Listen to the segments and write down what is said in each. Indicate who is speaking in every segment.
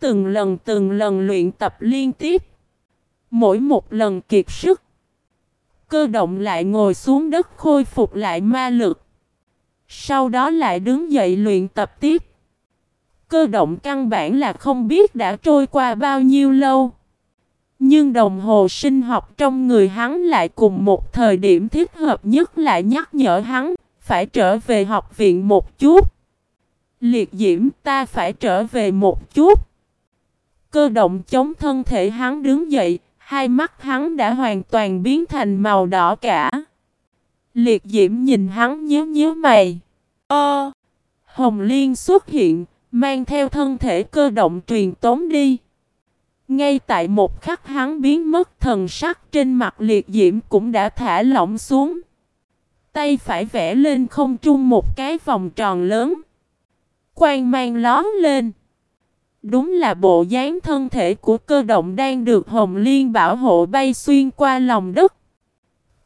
Speaker 1: từng lần từng lần luyện tập liên tiếp. Mỗi một lần kiệt sức, cơ động lại ngồi xuống đất khôi phục lại ma lực. Sau đó lại đứng dậy luyện tập tiếp. Cơ động căn bản là không biết đã trôi qua bao nhiêu lâu. Nhưng đồng hồ sinh học trong người hắn lại cùng một thời điểm thích hợp nhất lại nhắc nhở hắn phải trở về học viện một chút. Liệt diễm ta phải trở về một chút. Cơ động chống thân thể hắn đứng dậy, hai mắt hắn đã hoàn toàn biến thành màu đỏ cả. Liệt diễm nhìn hắn nhíu nhíu mày. Ơ! Hồng Liên xuất hiện, mang theo thân thể cơ động truyền tống đi. Ngay tại một khắc hắn biến mất thần sắc trên mặt liệt diễm cũng đã thả lỏng xuống. Tay phải vẽ lên không trung một cái vòng tròn lớn. Quang mang lón lên. Đúng là bộ dáng thân thể của cơ động đang được Hồng Liên bảo hộ bay xuyên qua lòng đất.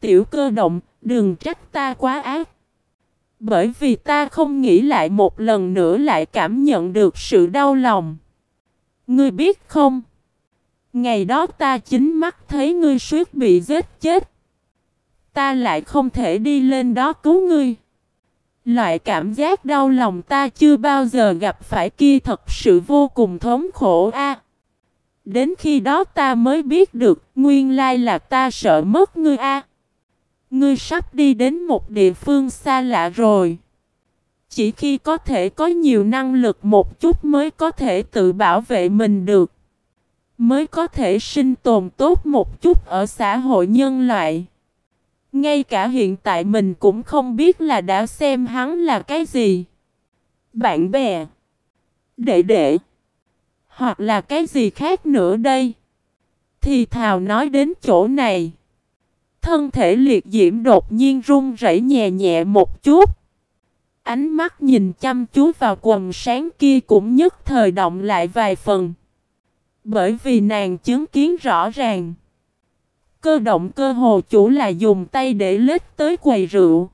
Speaker 1: Tiểu cơ động, đừng trách ta quá ác. Bởi vì ta không nghĩ lại một lần nữa lại cảm nhận được sự đau lòng. Ngươi biết không? Ngày đó ta chính mắt thấy ngươi suýt bị giết chết. Ta lại không thể đi lên đó cứu ngươi. Loại cảm giác đau lòng ta chưa bao giờ gặp phải kia thật sự vô cùng thống khổ a. Đến khi đó ta mới biết được, nguyên lai là ta sợ mất ngươi a. Ngươi sắp đi đến một địa phương xa lạ rồi. Chỉ khi có thể có nhiều năng lực một chút mới có thể tự bảo vệ mình được. Mới có thể sinh tồn tốt một chút ở xã hội nhân loại. Ngay cả hiện tại mình cũng không biết là đã xem hắn là cái gì. Bạn bè. Đệ đệ. Hoặc là cái gì khác nữa đây. Thì thào nói đến chỗ này. Thân thể liệt diễm đột nhiên run rẩy nhẹ nhẹ một chút. Ánh mắt nhìn chăm chú vào quần sáng kia cũng nhất thời động lại vài phần. Bởi vì nàng chứng kiến rõ ràng. Cơ động cơ hồ chủ là dùng tay để lết tới quầy rượu.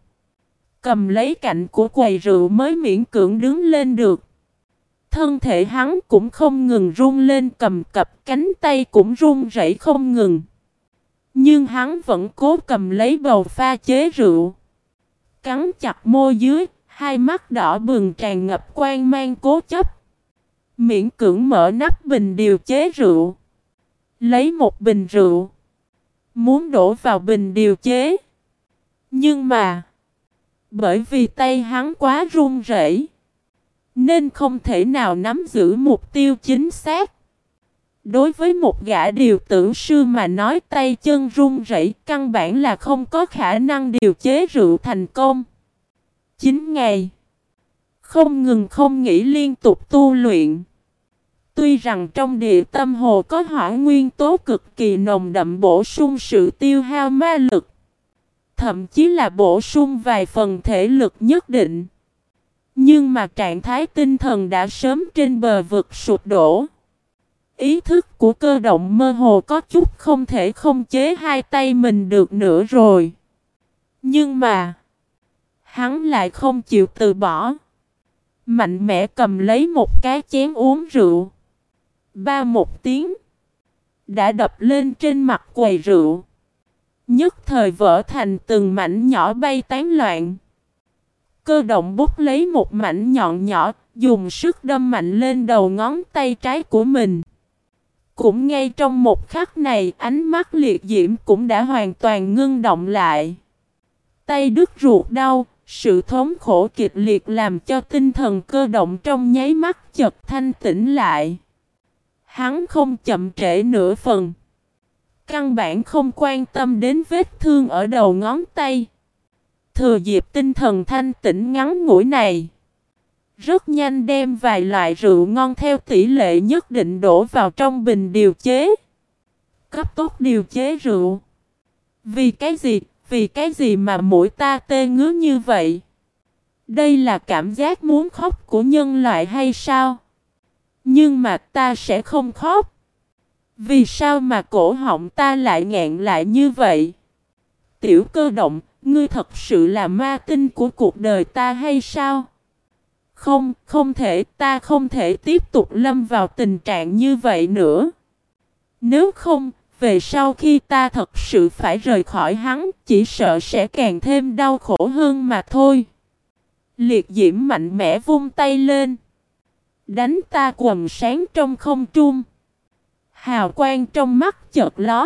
Speaker 1: Cầm lấy cạnh của quầy rượu mới miễn cưỡng đứng lên được. Thân thể hắn cũng không ngừng run lên cầm cập cánh tay cũng run rẩy không ngừng. Nhưng hắn vẫn cố cầm lấy bầu pha chế rượu. Cắn chặt môi dưới, hai mắt đỏ bừng tràn ngập quan mang cố chấp. Miễn cưỡng mở nắp bình điều chế rượu. Lấy một bình rượu. Muốn đổ vào bình điều chế. Nhưng mà. Bởi vì tay hắn quá run rẩy, Nên không thể nào nắm giữ mục tiêu chính xác. Đối với một gã điều tử sư mà nói tay chân run rẩy căn bản là không có khả năng điều chế rượu thành công. 9 ngày. Không ngừng không nghỉ liên tục tu luyện. Tuy rằng trong địa tâm hồ có hỏa nguyên tố cực kỳ nồng đậm bổ sung sự tiêu hao ma lực. Thậm chí là bổ sung vài phần thể lực nhất định. Nhưng mà trạng thái tinh thần đã sớm trên bờ vực sụp đổ. Ý thức của cơ động mơ hồ có chút không thể không chế hai tay mình được nữa rồi. Nhưng mà, hắn lại không chịu từ bỏ. Mạnh mẽ cầm lấy một cái chén uống rượu. Ba một tiếng. Đã đập lên trên mặt quầy rượu. Nhất thời vỡ thành từng mảnh nhỏ bay tán loạn. Cơ động bút lấy một mảnh nhọn nhỏ, dùng sức đâm mạnh lên đầu ngón tay trái của mình. Cũng ngay trong một khắc này, ánh mắt liệt diễm cũng đã hoàn toàn ngưng động lại. Tay đứt ruột đau, sự thống khổ kịch liệt làm cho tinh thần cơ động trong nháy mắt chợt thanh tĩnh lại. Hắn không chậm trễ nửa phần. Căn bản không quan tâm đến vết thương ở đầu ngón tay. Thừa dịp tinh thần thanh tĩnh ngắn ngủi này. Rất nhanh đem vài loại rượu ngon theo tỷ lệ nhất định đổ vào trong bình điều chế. Cấp tốt điều chế rượu. Vì cái gì, vì cái gì mà mũi ta tê ngứa như vậy? Đây là cảm giác muốn khóc của nhân loại hay sao? Nhưng mà ta sẽ không khóc. Vì sao mà cổ họng ta lại ngẹn lại như vậy? Tiểu cơ động, ngươi thật sự là ma tinh của cuộc đời ta hay sao? Không, không thể, ta không thể tiếp tục lâm vào tình trạng như vậy nữa. Nếu không, về sau khi ta thật sự phải rời khỏi hắn, chỉ sợ sẽ càng thêm đau khổ hơn mà thôi. Liệt diễm mạnh mẽ vung tay lên. Đánh ta quầm sáng trong không trung. Hào quang trong mắt chợt lóe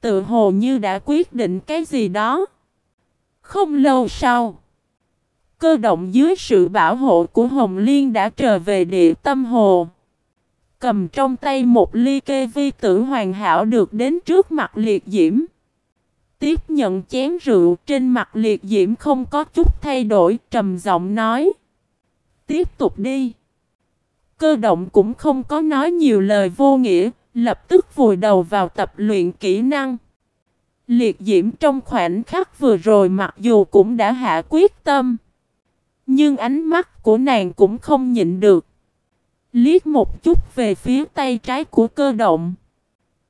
Speaker 1: Tự hồ như đã quyết định cái gì đó. Không lâu sau. Cơ động dưới sự bảo hộ của Hồng Liên đã trở về địa tâm hồ. Cầm trong tay một ly kê vi tử hoàn hảo được đến trước mặt liệt diễm. Tiếp nhận chén rượu trên mặt liệt diễm không có chút thay đổi, trầm giọng nói. Tiếp tục đi. Cơ động cũng không có nói nhiều lời vô nghĩa, lập tức vùi đầu vào tập luyện kỹ năng. Liệt diễm trong khoảnh khắc vừa rồi mặc dù cũng đã hạ quyết tâm. Nhưng ánh mắt của nàng cũng không nhịn được. Liếc một chút về phía tay trái của cơ động.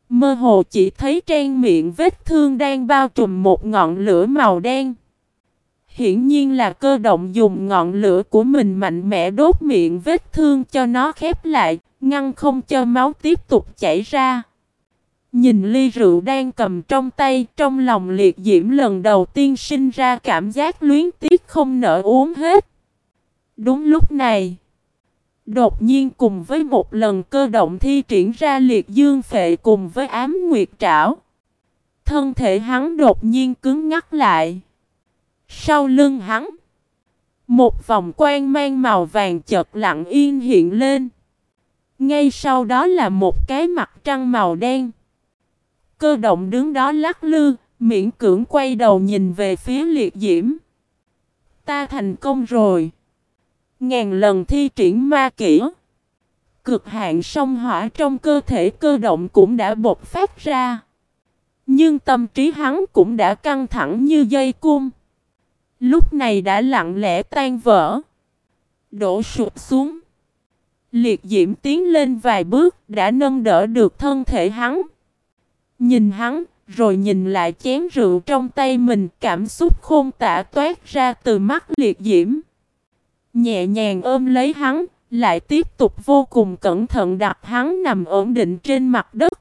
Speaker 1: Mơ hồ chỉ thấy trên miệng vết thương đang bao trùm một ngọn lửa màu đen. Hiển nhiên là cơ động dùng ngọn lửa của mình mạnh mẽ đốt miệng vết thương cho nó khép lại, ngăn không cho máu tiếp tục chảy ra. Nhìn ly rượu đang cầm trong tay, trong lòng liệt diễm lần đầu tiên sinh ra cảm giác luyến tiếc không nỡ uống hết. Đúng lúc này, đột nhiên cùng với một lần cơ động thi triển ra liệt dương phệ cùng với ám nguyệt trảo. Thân thể hắn đột nhiên cứng ngắc lại. Sau lưng hắn, một vòng quang mang màu vàng chợt lặng yên hiện lên. Ngay sau đó là một cái mặt trăng màu đen. Cơ động đứng đó lắc lư, miễn cưỡng quay đầu nhìn về phía liệt diễm. Ta thành công rồi. Ngàn lần thi triển ma kỹ. Cực hạn sông hỏa trong cơ thể cơ động cũng đã bộc phát ra. Nhưng tâm trí hắn cũng đã căng thẳng như dây cung. Lúc này đã lặng lẽ tan vỡ. Đổ sụp xuống. Liệt diễm tiến lên vài bước đã nâng đỡ được thân thể hắn. Nhìn hắn, rồi nhìn lại chén rượu trong tay mình cảm xúc khôn tả toát ra từ mắt liệt diễm. Nhẹ nhàng ôm lấy hắn, lại tiếp tục vô cùng cẩn thận đặt hắn nằm ổn định trên mặt đất.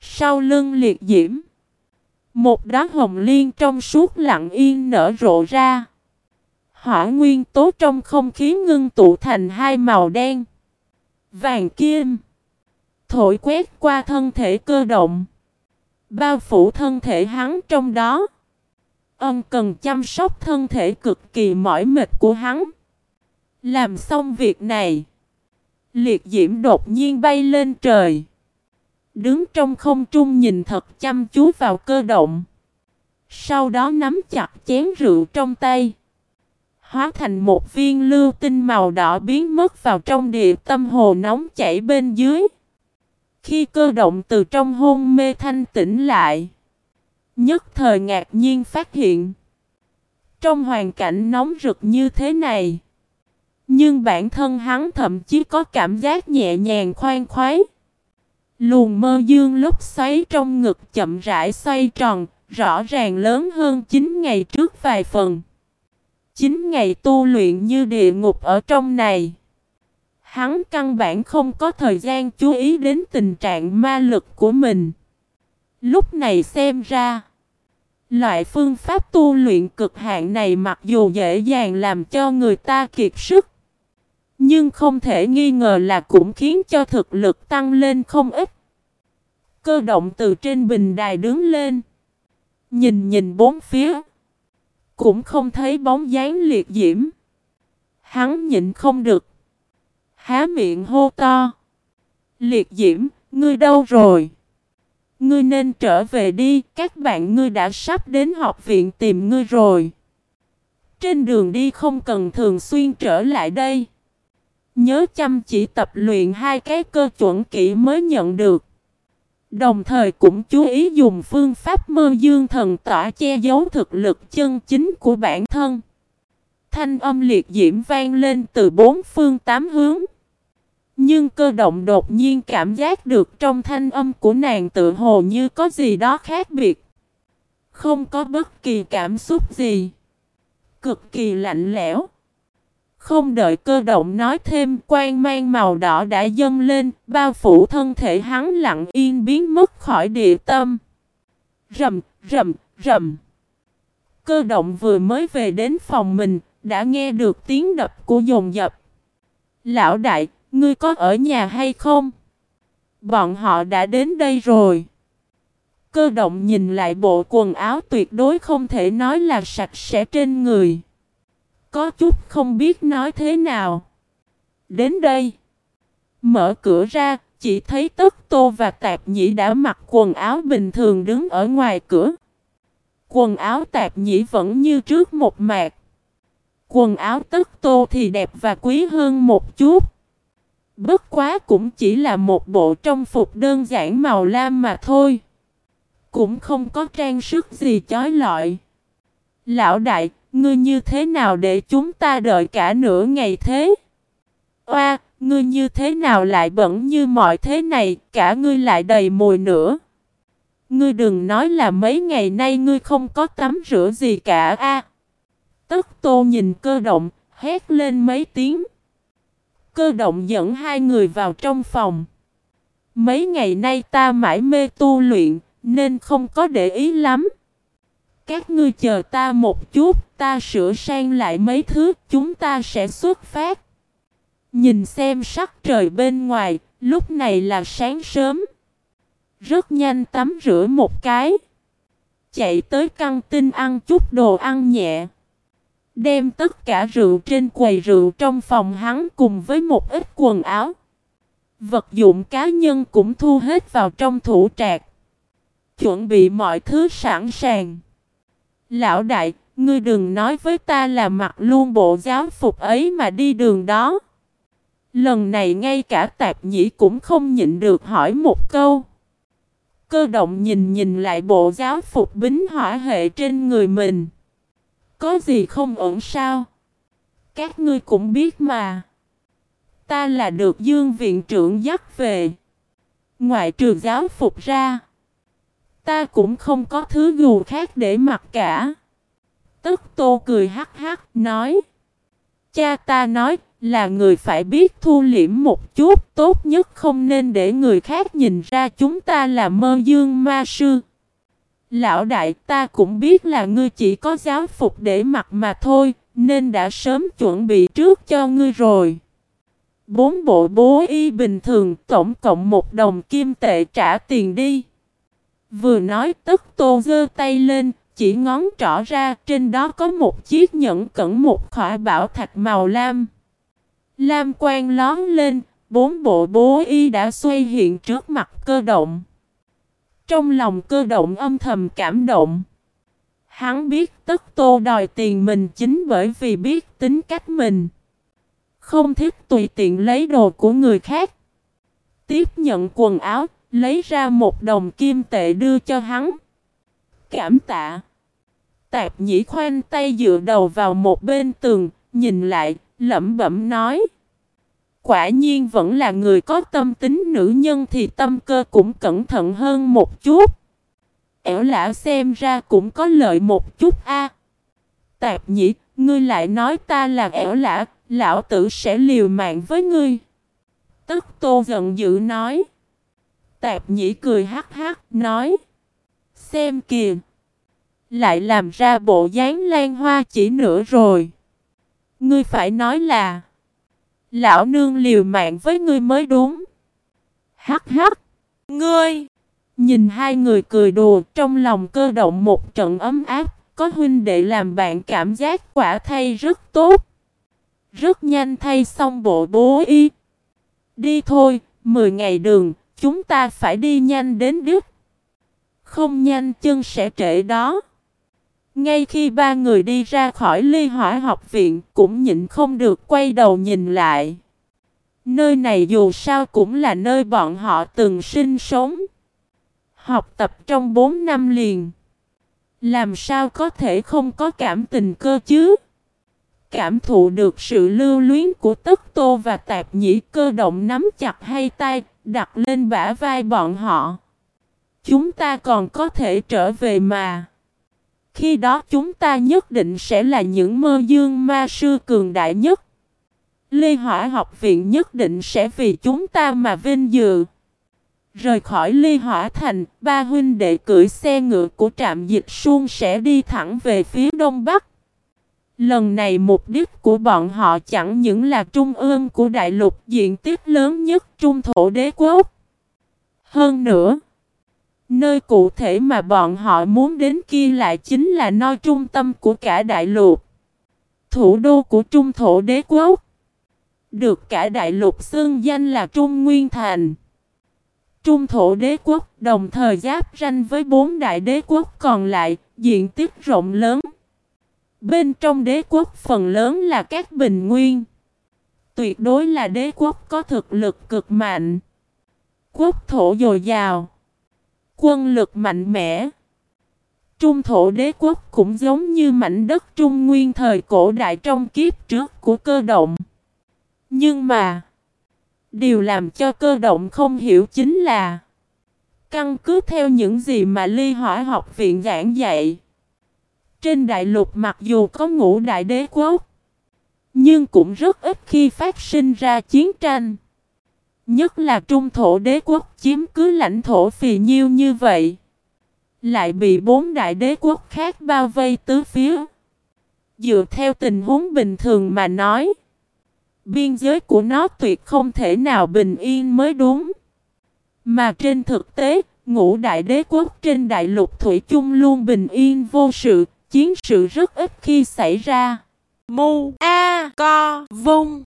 Speaker 1: Sau lưng liệt diễm, một đóa hồng liên trong suốt lặng yên nở rộ ra. Hỏa nguyên tố trong không khí ngưng tụ thành hai màu đen, vàng kim, thổi quét qua thân thể cơ động. Bao phủ thân thể hắn trong đó. Ân cần chăm sóc thân thể cực kỳ mỏi mệt của hắn. Làm xong việc này. Liệt diễm đột nhiên bay lên trời. Đứng trong không trung nhìn thật chăm chú vào cơ động. Sau đó nắm chặt chén rượu trong tay. Hóa thành một viên lưu tinh màu đỏ biến mất vào trong địa tâm hồ nóng chảy bên dưới. Khi cơ động từ trong hôn mê thanh tỉnh lại, nhất thời ngạc nhiên phát hiện. Trong hoàn cảnh nóng rực như thế này, nhưng bản thân hắn thậm chí có cảm giác nhẹ nhàng khoan khoái. Luồng mơ dương lúc xoáy trong ngực chậm rãi xoay tròn, rõ ràng lớn hơn 9 ngày trước vài phần. 9 ngày tu luyện như địa ngục ở trong này. Hắn căn bản không có thời gian chú ý đến tình trạng ma lực của mình. Lúc này xem ra, loại phương pháp tu luyện cực hạn này mặc dù dễ dàng làm cho người ta kiệt sức, nhưng không thể nghi ngờ là cũng khiến cho thực lực tăng lên không ít. Cơ động từ trên bình đài đứng lên, nhìn nhìn bốn phía, cũng không thấy bóng dáng liệt diễm. Hắn nhịn không được há miệng hô to. Liệt diễm, ngươi đâu rồi? Ngươi nên trở về đi, các bạn ngươi đã sắp đến học viện tìm ngươi rồi. Trên đường đi không cần thường xuyên trở lại đây. Nhớ chăm chỉ tập luyện hai cái cơ chuẩn kỹ mới nhận được. Đồng thời cũng chú ý dùng phương pháp mơ dương thần tỏa che giấu thực lực chân chính của bản thân. Thanh âm liệt diễm vang lên từ bốn phương tám hướng. Nhưng cơ động đột nhiên cảm giác được trong thanh âm của nàng tự hồ như có gì đó khác biệt. Không có bất kỳ cảm xúc gì. Cực kỳ lạnh lẽo. Không đợi cơ động nói thêm, quan mang màu đỏ đã dâng lên, bao phủ thân thể hắn lặng yên biến mất khỏi địa tâm. Rầm, rầm, rầm. Cơ động vừa mới về đến phòng mình, đã nghe được tiếng đập của dồn dập. Lão đại, ngươi có ở nhà hay không? Bọn họ đã đến đây rồi. Cơ động nhìn lại bộ quần áo tuyệt đối không thể nói là sạch sẽ trên người. Có chút không biết nói thế nào. Đến đây. Mở cửa ra, chỉ thấy Tất Tô và Tạp Nhĩ đã mặc quần áo bình thường đứng ở ngoài cửa. Quần áo Tạp Nhĩ vẫn như trước một mạc. Quần áo Tất Tô thì đẹp và quý hơn một chút. Bất quá cũng chỉ là một bộ trong phục đơn giản màu lam mà thôi. Cũng không có trang sức gì chói lọi. Lão đại, ngươi như thế nào để chúng ta đợi cả nửa ngày thế? Oa, ngươi như thế nào lại bẩn như mọi thế này, cả ngươi lại đầy mùi nữa. Ngươi đừng nói là mấy ngày nay ngươi không có tắm rửa gì cả a. Tất tô nhìn cơ động, hét lên mấy tiếng. Cơ động dẫn hai người vào trong phòng. Mấy ngày nay ta mãi mê tu luyện, nên không có để ý lắm. Các ngươi chờ ta một chút, ta sửa sang lại mấy thứ, chúng ta sẽ xuất phát. Nhìn xem sắc trời bên ngoài, lúc này là sáng sớm. Rất nhanh tắm rửa một cái. Chạy tới căng tin ăn chút đồ ăn nhẹ. Đem tất cả rượu trên quầy rượu trong phòng hắn cùng với một ít quần áo. Vật dụng cá nhân cũng thu hết vào trong thủ trạc. Chuẩn bị mọi thứ sẵn sàng. Lão đại, ngươi đừng nói với ta là mặc luôn bộ giáo phục ấy mà đi đường đó. Lần này ngay cả tạp nhĩ cũng không nhịn được hỏi một câu. Cơ động nhìn nhìn lại bộ giáo phục bính hỏa hệ trên người mình. Có gì không ổn sao? Các ngươi cũng biết mà. Ta là được dương viện trưởng dắt về. Ngoại trừ giáo phục ra. Ta cũng không có thứ gù khác để mặc cả tức tô cười hắc hắc nói. Cha ta nói là người phải biết thu liễm một chút tốt nhất không nên để người khác nhìn ra chúng ta là mơ dương ma sư. Lão đại ta cũng biết là ngươi chỉ có giáo phục để mặc mà thôi nên đã sớm chuẩn bị trước cho ngươi rồi. Bốn bộ bố y bình thường tổng cộng một đồng kim tệ trả tiền đi. Vừa nói tức tô giơ tay lên, chỉ ngón trỏ ra, trên đó có một chiếc nhẫn cẩn một khỏa bảo thạch màu lam. Lam quang lón lên, bốn bộ bố y đã xoay hiện trước mặt cơ động. Trong lòng cơ động âm thầm cảm động. Hắn biết tất tô đòi tiền mình chính bởi vì biết tính cách mình. Không thích tùy tiện lấy đồ của người khác. Tiếp nhận quần áo, lấy ra một đồng kim tệ đưa cho hắn. Cảm tạ. Tạp nhĩ khoanh tay dựa đầu vào một bên tường, nhìn lại, lẩm bẩm nói. Quả nhiên vẫn là người có tâm tính nữ nhân thì tâm cơ cũng cẩn thận hơn một chút. Ẻo lão xem ra cũng có lợi một chút a. Tạp nhĩ, ngươi lại nói ta là ẻo lão, lão tử sẽ liều mạng với ngươi. Tức tô giận dữ nói. Tạp nhĩ cười hắc hắc, nói. Xem kìa. Lại làm ra bộ dáng lan hoa chỉ nữa rồi. Ngươi phải nói là. Lão nương liều mạng với ngươi mới đúng. Hắc hắc. Ngươi. Nhìn hai người cười đùa trong lòng cơ động một trận ấm áp. Có huynh đệ làm bạn cảm giác quả thay rất tốt. Rất nhanh thay xong bộ bố y. Đi thôi, 10 ngày đường, chúng ta phải đi nhanh đến Đức. Không nhanh chân sẽ trễ đó. Ngay khi ba người đi ra khỏi ly hỏa học viện cũng nhịn không được quay đầu nhìn lại. Nơi này dù sao cũng là nơi bọn họ từng sinh sống. Học tập trong 4 năm liền. Làm sao có thể không có cảm tình cơ chứ? Cảm thụ được sự lưu luyến của tất tô và tạp nhĩ cơ động nắm chặt hai tay, đặt lên bả vai bọn họ. Chúng ta còn có thể trở về mà. Khi đó chúng ta nhất định sẽ là những mơ dương ma sư cường đại nhất. Ly Hỏa học viện nhất định sẽ vì chúng ta mà vinh dự. Rời khỏi Ly Hỏa Thành, ba huynh đệ cưỡi xe ngựa của trạm dịch suông sẽ đi thẳng về phía đông bắc. Lần này mục đích của bọn họ chẳng những là trung ương của đại lục diện tích lớn nhất trung thổ đế quốc. Hơn nữa, nơi cụ thể mà bọn họ muốn đến kia lại chính là nơi trung tâm của cả đại lục. Thủ đô của trung thổ đế quốc. Được cả đại lục xưng danh là Trung Nguyên Thành. Trung thổ đế quốc đồng thời giáp ranh với bốn đại đế quốc còn lại, diện tích rộng lớn. Bên trong đế quốc phần lớn là các bình nguyên. Tuyệt đối là đế quốc có thực lực cực mạnh. Quốc thổ dồi dào. Quân lực mạnh mẽ. Trung thổ đế quốc cũng giống như mảnh đất trung nguyên thời cổ đại trong kiếp trước của cơ động. Nhưng mà, điều làm cho cơ động không hiểu chính là căn cứ theo những gì mà ly hỏa học viện giảng dạy. Trên đại lục mặc dù có ngũ đại đế quốc, nhưng cũng rất ít khi phát sinh ra chiến tranh. Nhất là trung thổ đế quốc chiếm cứ lãnh thổ phì nhiêu như vậy. Lại bị bốn đại đế quốc khác bao vây tứ phía. Dựa theo tình huống bình thường mà nói. Biên giới của nó tuyệt không thể nào bình yên mới đúng. Mà trên thực tế, ngũ đại đế quốc trên đại lục Thủy chung luôn bình yên vô sự, chiến sự rất ít khi xảy ra.
Speaker 2: Mu A Co Vung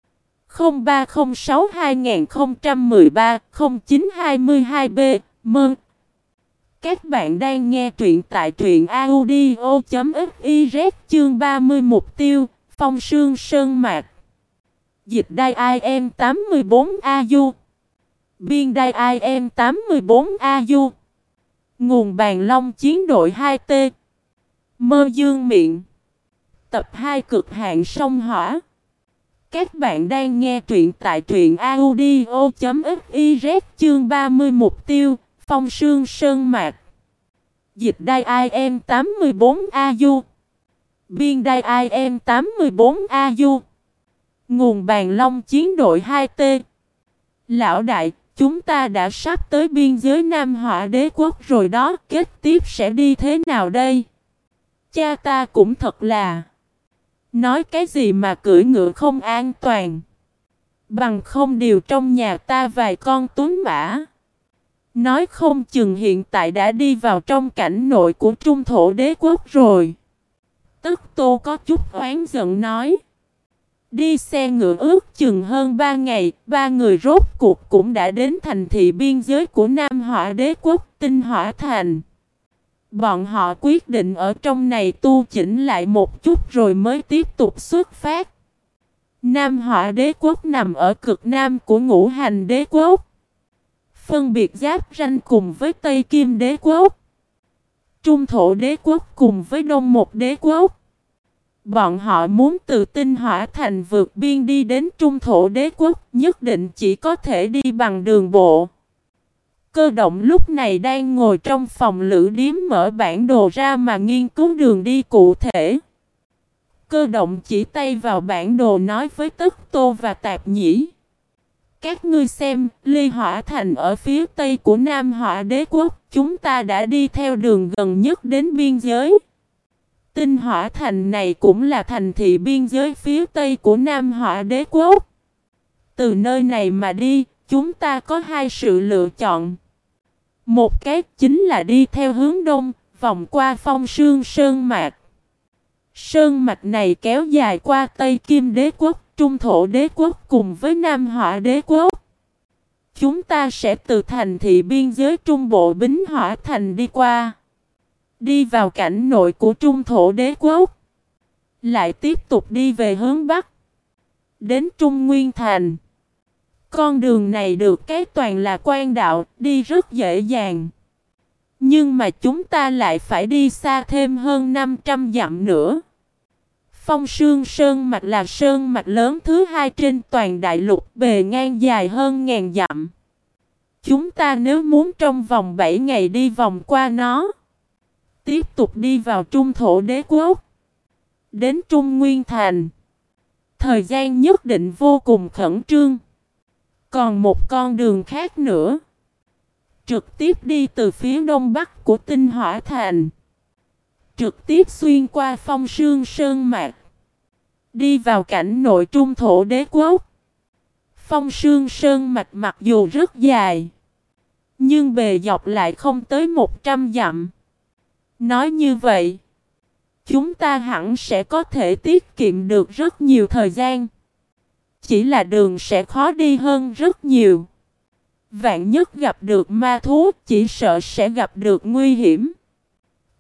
Speaker 1: 0306 2013 0922 B Mơn Các bạn đang nghe truyện tại truyện audio.fiz chương 30 mục tiêu, Phong Sương Sơn Mạc. Dịch đai IM 84 AU Biên đai IM 84 AU Nguồn bàn long chiến đội 2T Mơ dương miệng. Tập 2 cực hạn sông hỏa. Các bạn đang nghe truyện tại truyện audio.fiz chương 30 mục tiêu Phong sương sơn mạc. Dịch đai IM 84 AU Biên đai IM 84 AU Nguồn bàn long chiến đội 2T Lão đại, chúng ta đã sắp tới biên giới Nam Họa đế quốc rồi đó, kết tiếp sẽ đi thế nào đây? Cha ta cũng thật là Nói cái gì mà cưỡi ngựa không an toàn? Bằng không điều trong nhà ta vài con tuấn mã. Nói không chừng hiện tại đã đi vào trong cảnh nội của trung thổ đế quốc rồi. Tức tô có chút oán giận nói. Đi xe ngựa ước chừng hơn ba ngày, ba người rốt cuộc cũng đã đến thành thị biên giới của Nam Hỏa đế quốc Tinh Hỏa Thành. Bọn họ quyết định ở trong này tu chỉnh lại một chút rồi mới tiếp tục xuất phát. Nam Họa đế quốc nằm ở cực nam của ngũ hành đế quốc. Phân biệt giáp ranh cùng với Tây Kim đế quốc. Trung thổ đế quốc cùng với Đông một đế quốc. Bọn họ muốn từ tinh hỏa thành vượt biên đi đến trung thổ đế quốc, nhất định chỉ có thể đi bằng đường bộ. Cơ động lúc này đang ngồi trong phòng lữ điếm mở bản đồ ra mà nghiên cứu đường đi cụ thể. Cơ động chỉ tay vào bản đồ nói với Tức Tô và Tạp Nhĩ. Các ngươi xem, Ly Hỏa Thành ở phía tây của Nam Hỏa Đế Quốc, chúng ta đã đi theo đường gần nhất đến biên giới. Tinh Hỏa Thành này cũng là thành thị biên giới phía tây của Nam Hỏa Đế Quốc. Từ nơi này mà đi, chúng ta có hai sự lựa chọn. Một cái chính là đi theo hướng đông, vòng qua phong sương Sơn Mạc. Sơn Mạch này kéo dài qua Tây Kim Đế Quốc, Trung Thổ Đế Quốc cùng với Nam Hỏa Đế Quốc. Chúng ta sẽ từ thành thị biên giới Trung Bộ Bính Hỏa Thành đi qua. Đi vào cảnh nội của Trung Thổ Đế Quốc. Lại tiếp tục đi về hướng Bắc. Đến Trung Nguyên Thành. Con đường này được cái toàn là quan đạo, đi rất dễ dàng. Nhưng mà chúng ta lại phải đi xa thêm hơn 500 dặm nữa. Phong Sương Sơn Mạch là sơn mạch lớn thứ hai trên toàn đại lục bề ngang dài hơn ngàn dặm. Chúng ta nếu muốn trong vòng 7 ngày đi vòng qua nó, tiếp tục đi vào trung thổ đế quốc, đến Trung Nguyên Thành, Thời gian nhất định vô cùng khẩn trương. Còn một con đường khác nữa. Trực tiếp đi từ phía đông bắc của tinh hỏa thành. Trực tiếp xuyên qua phong sương sơn mạc. Đi vào cảnh nội trung thổ đế quốc. Phong sương sơn mạch mặc dù rất dài. Nhưng bề dọc lại không tới 100 dặm. Nói như vậy. Chúng ta hẳn sẽ có thể tiết kiệm được rất nhiều thời gian. Chỉ là đường sẽ khó đi hơn rất nhiều. Vạn nhất gặp được ma thú chỉ sợ sẽ gặp được nguy hiểm.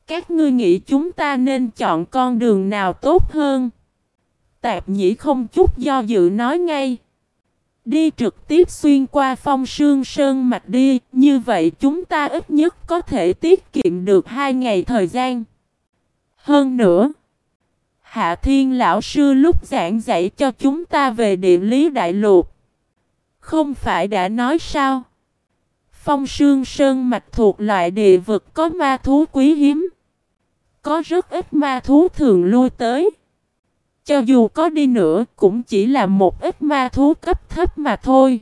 Speaker 1: Các ngươi nghĩ chúng ta nên chọn con đường nào tốt hơn? Tạp nhĩ không chút do dự nói ngay. Đi trực tiếp xuyên qua phong sương sơn mạch đi, như vậy chúng ta ít nhất có thể tiết kiệm được hai ngày thời gian. Hơn nữa, Hạ Thiên Lão Sư lúc giảng dạy cho chúng ta về địa lý đại lục. Không phải đã nói sao? Phong sương sơn mạch thuộc loại địa vực có ma thú quý hiếm. Có rất ít ma thú thường lui tới. Cho dù có đi nữa cũng chỉ là một ít ma thú cấp thấp mà thôi.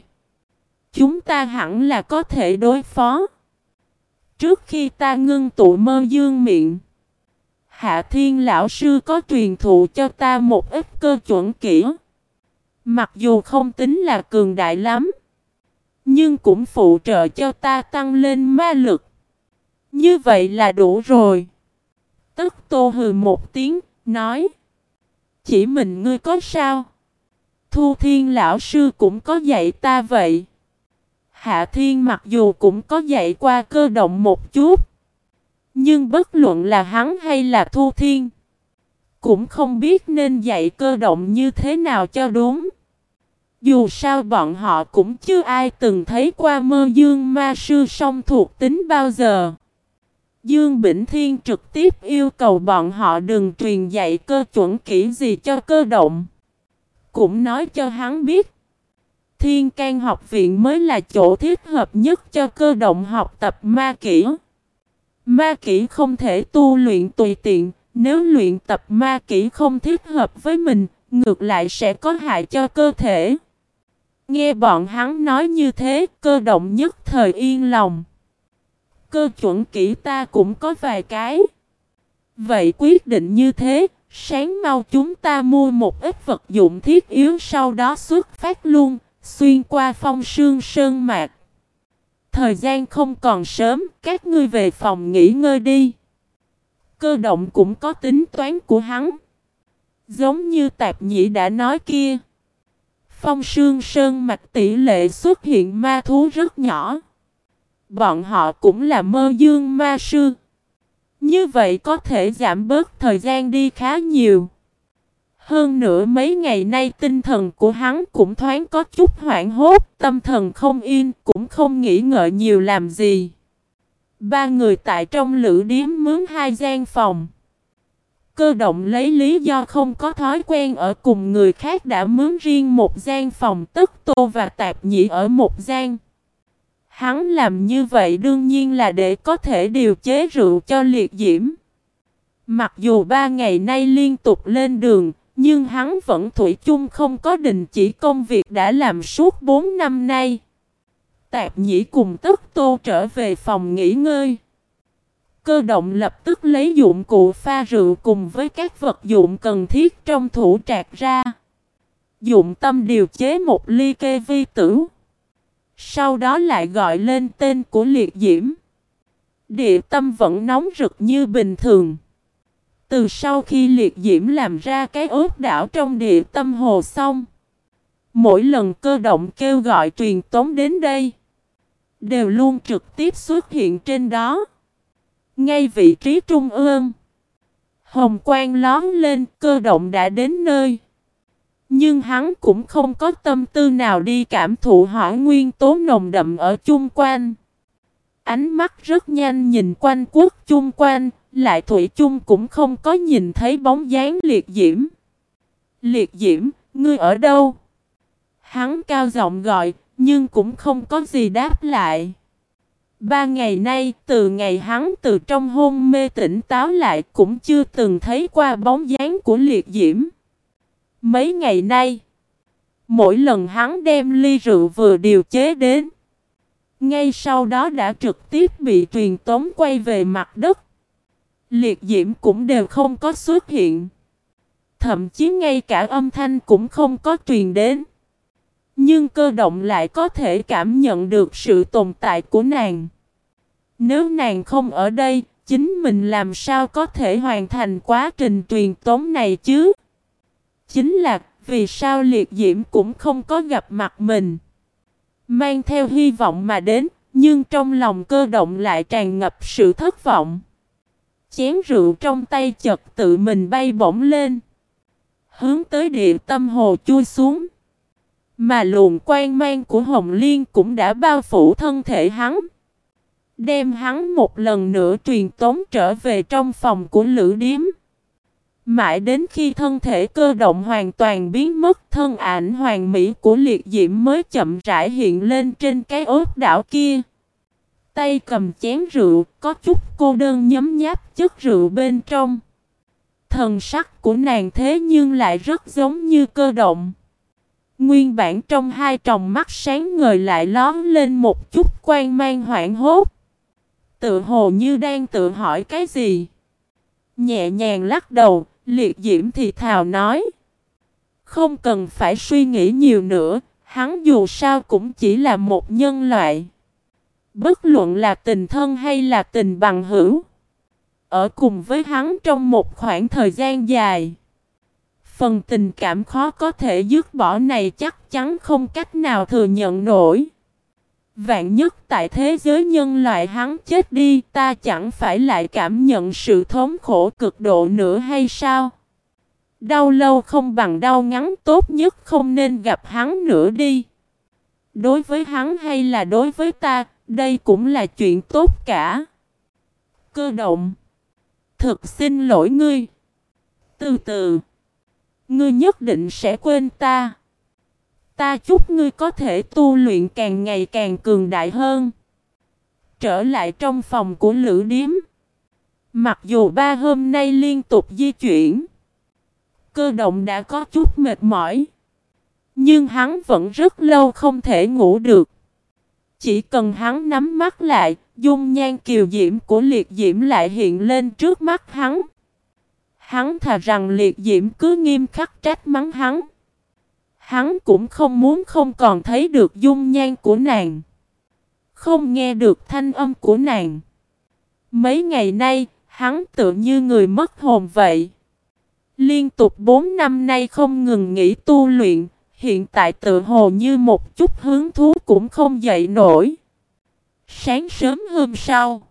Speaker 1: Chúng ta hẳn là có thể đối phó. Trước khi ta ngưng tụ mơ dương miệng. Hạ thiên lão sư có truyền thụ cho ta một ít cơ chuẩn kỹ. Mặc dù không tính là cường đại lắm. Nhưng cũng phụ trợ cho ta tăng lên ma lực. Như vậy là đủ rồi. Tức tô hừ một tiếng, nói. Chỉ mình ngươi có sao? Thu thiên lão sư cũng có dạy ta vậy. Hạ thiên mặc dù cũng có dạy qua cơ động một chút. Nhưng bất luận là hắn hay là thu thiên. Cũng không biết nên dạy cơ động như thế nào cho đúng. Dù sao bọn họ cũng chưa ai từng thấy qua mơ dương ma sư song thuộc tính bao giờ. Dương Bỉnh Thiên trực tiếp yêu cầu bọn họ đừng truyền dạy cơ chuẩn kỹ gì cho cơ động. Cũng nói cho hắn biết. Thiên can học viện mới là chỗ thích hợp nhất cho cơ động học tập ma kỹ. Ma kỹ không thể tu luyện tùy tiện, nếu luyện tập ma kỹ không thích hợp với mình, ngược lại sẽ có hại cho cơ thể. Nghe bọn hắn nói như thế, cơ động nhất thời yên lòng. Cơ chuẩn kỹ ta cũng có vài cái. Vậy quyết định như thế, sáng mau chúng ta mua một ít vật dụng thiết yếu sau đó xuất phát luôn, xuyên qua phong sương sơn mạc. Thời gian không còn sớm, các ngươi về phòng nghỉ ngơi đi. Cơ động cũng có tính toán của hắn. Giống như tạp nhĩ đã nói kia. Phong sương sơn mạch tỷ lệ xuất hiện ma thú rất nhỏ. Bọn họ cũng là mơ dương ma sư. Như vậy có thể giảm bớt thời gian đi khá nhiều. Hơn nữa mấy ngày nay tinh thần của hắn cũng thoáng có chút hoảng hốt, tâm thần không yên, cũng không nghĩ ngợi nhiều làm gì. Ba người tại trong lữ điếm mướn hai gian phòng. Cơ động lấy lý do không có thói quen ở cùng người khác đã mướn riêng một gian phòng tức tô và tạp nhĩ ở một gian. Hắn làm như vậy đương nhiên là để có thể điều chế rượu cho liệt diễm. Mặc dù ba ngày nay liên tục lên đường, nhưng hắn vẫn thủy chung không có đình chỉ công việc đã làm suốt 4 năm nay. Tạp nhĩ cùng tức tô trở về phòng nghỉ ngơi. Cơ động lập tức lấy dụng cụ pha rượu cùng với các vật dụng cần thiết trong thủ trạc ra. Dụng tâm điều chế một ly kê vi tử. Sau đó lại gọi lên tên của liệt diễm. Địa tâm vẫn nóng rực như bình thường. Từ sau khi liệt diễm làm ra cái ốt đảo trong địa tâm hồ xong. Mỗi lần cơ động kêu gọi truyền tống đến đây. Đều luôn trực tiếp xuất hiện trên đó. Ngay vị trí trung ương. Hồng quang lón lên, cơ động đã đến nơi. Nhưng hắn cũng không có tâm tư nào đi cảm thụ hỏa nguyên tố nồng đậm ở chung quanh. Ánh mắt rất nhanh nhìn quanh quốc chung quanh, lại thủy chung cũng không có nhìn thấy bóng dáng liệt diễm. Liệt diễm, ngươi ở đâu? Hắn cao giọng gọi, nhưng cũng không có gì đáp lại. Ba ngày nay, từ ngày hắn từ trong hôn mê tỉnh táo lại cũng chưa từng thấy qua bóng dáng của liệt diễm. Mấy ngày nay, mỗi lần hắn đem ly rượu vừa điều chế đến, ngay sau đó đã trực tiếp bị truyền tống quay về mặt đất. Liệt diễm cũng đều không có xuất hiện. Thậm chí ngay cả âm thanh cũng không có truyền đến. Nhưng cơ động lại có thể cảm nhận được sự tồn tại của nàng. Nếu nàng không ở đây, chính mình làm sao có thể hoàn thành quá trình truyền tống này chứ? Chính là vì sao liệt diễm cũng không có gặp mặt mình. Mang theo hy vọng mà đến, nhưng trong lòng cơ động lại tràn ngập sự thất vọng. Chén rượu trong tay chật tự mình bay bổng lên. Hướng tới địa tâm hồ chui xuống. Mà luồng quan mang của Hồng Liên cũng đã bao phủ thân thể hắn. Đem hắn một lần nữa truyền tống trở về trong phòng của Lữ Điếm. Mãi đến khi thân thể cơ động hoàn toàn biến mất thân ảnh hoàng mỹ của liệt diễm mới chậm rãi hiện lên trên cái ốt đảo kia. Tay cầm chén rượu, có chút cô đơn nhấm nháp chất rượu bên trong. Thần sắc của nàng thế nhưng lại rất giống như cơ động. Nguyên bản trong hai tròng mắt sáng ngời lại lón lên một chút quan mang hoảng hốt. Tự hồ như đang tự hỏi cái gì. Nhẹ nhàng lắc đầu, liệt diễm thì thào nói. Không cần phải suy nghĩ nhiều nữa, hắn dù sao cũng chỉ là một nhân loại. Bất luận là tình thân hay là tình bằng hữu. Ở cùng với hắn trong một khoảng thời gian dài. Phần tình cảm khó có thể dứt bỏ này chắc chắn không cách nào thừa nhận nổi. Vạn nhất tại thế giới nhân loại hắn chết đi ta chẳng phải lại cảm nhận sự thống khổ cực độ nữa hay sao? Đau lâu không bằng đau ngắn tốt nhất không nên gặp hắn nữa đi. Đối với hắn hay là đối với ta, đây cũng là chuyện tốt cả. Cơ động. Thực xin lỗi ngươi. Từ từ. Ngươi nhất định sẽ quên ta. Ta chúc ngươi có thể tu luyện càng ngày càng cường đại hơn. Trở lại trong phòng của Lữ Điếm. Mặc dù ba hôm nay liên tục di chuyển. Cơ động đã có chút mệt mỏi. Nhưng hắn vẫn rất lâu không thể ngủ được. Chỉ cần hắn nắm mắt lại, dung nhan kiều diễm của liệt diễm lại hiện lên trước mắt hắn. Hắn thà rằng liệt diễm cứ nghiêm khắc trách mắng hắn. Hắn cũng không muốn không còn thấy được dung nhan của nàng. Không nghe được thanh âm của nàng. Mấy ngày nay, hắn tự như người mất hồn vậy. Liên tục 4 năm nay không ngừng nghỉ tu luyện, hiện tại tự hồ như một chút hứng thú cũng không dậy nổi. Sáng sớm hôm sau,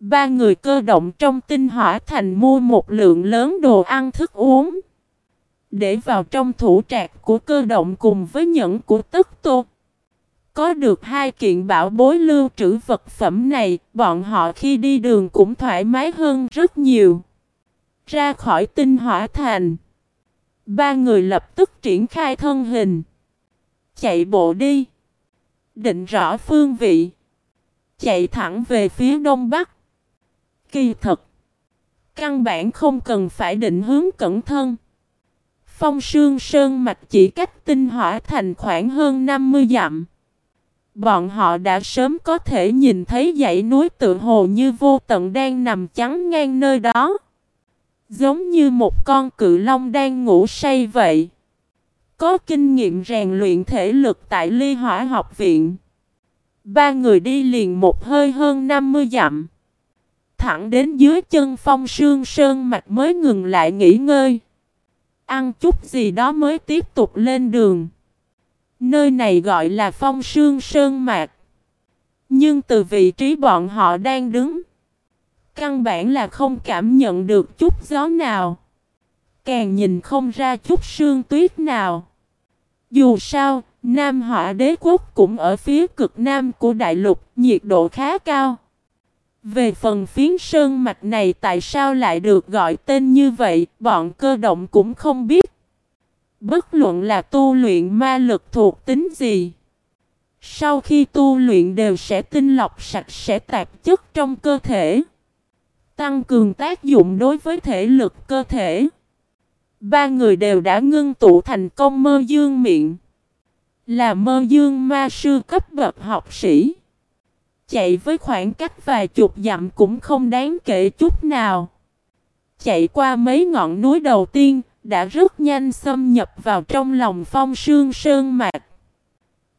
Speaker 1: ba người cơ động trong tinh hỏa thành mua một lượng lớn đồ ăn thức uống. Để vào trong thủ trạc của cơ động cùng với nhẫn của tất tô. Có được hai kiện bảo bối lưu trữ vật phẩm này, bọn họ khi đi đường cũng thoải mái hơn rất nhiều. Ra khỏi tinh hỏa thành. Ba người lập tức triển khai thân hình. Chạy bộ đi. Định rõ phương vị. Chạy thẳng về phía đông bắc. Kỳ thật. Căn bản không cần phải định hướng cẩn thân. Phong sương sơn mạch chỉ cách tinh hỏa thành khoảng hơn 50 dặm. Bọn họ đã sớm có thể nhìn thấy dãy núi tự hồ như vô tận đang nằm chắn ngang nơi đó. Giống như một con cự long đang ngủ say vậy. Có kinh nghiệm rèn luyện thể lực tại ly hỏa học viện. Ba người đi liền một hơi hơn 50 dặm. Thẳng đến dưới chân phong sương sơn mạch mới ngừng lại nghỉ ngơi. Ăn chút gì đó mới tiếp tục lên đường. Nơi này gọi là phong sương sơn mạc. Nhưng từ vị trí bọn họ đang đứng. Căn bản là không cảm nhận được chút gió nào. Càng nhìn không ra chút sương tuyết nào. Dù sao, Nam Họa đế quốc cũng ở phía cực nam của đại lục, nhiệt độ khá cao. Về phần phiến sơn mạch này tại sao lại được gọi tên như vậy, bọn cơ động cũng không biết. Bất luận là tu luyện ma lực thuộc tính gì. Sau khi tu luyện đều sẽ tinh lọc sạch sẽ tạp chất trong cơ thể. Tăng cường tác dụng đối với thể lực cơ thể. Ba người đều đã ngưng tụ thành công mơ dương miệng. Là mơ dương ma sư cấp bậc học sĩ. Chạy với khoảng cách vài chục dặm cũng không đáng kể chút nào. Chạy qua mấy ngọn núi đầu tiên, đã rất nhanh xâm nhập vào trong lòng phong sương sơn mạc.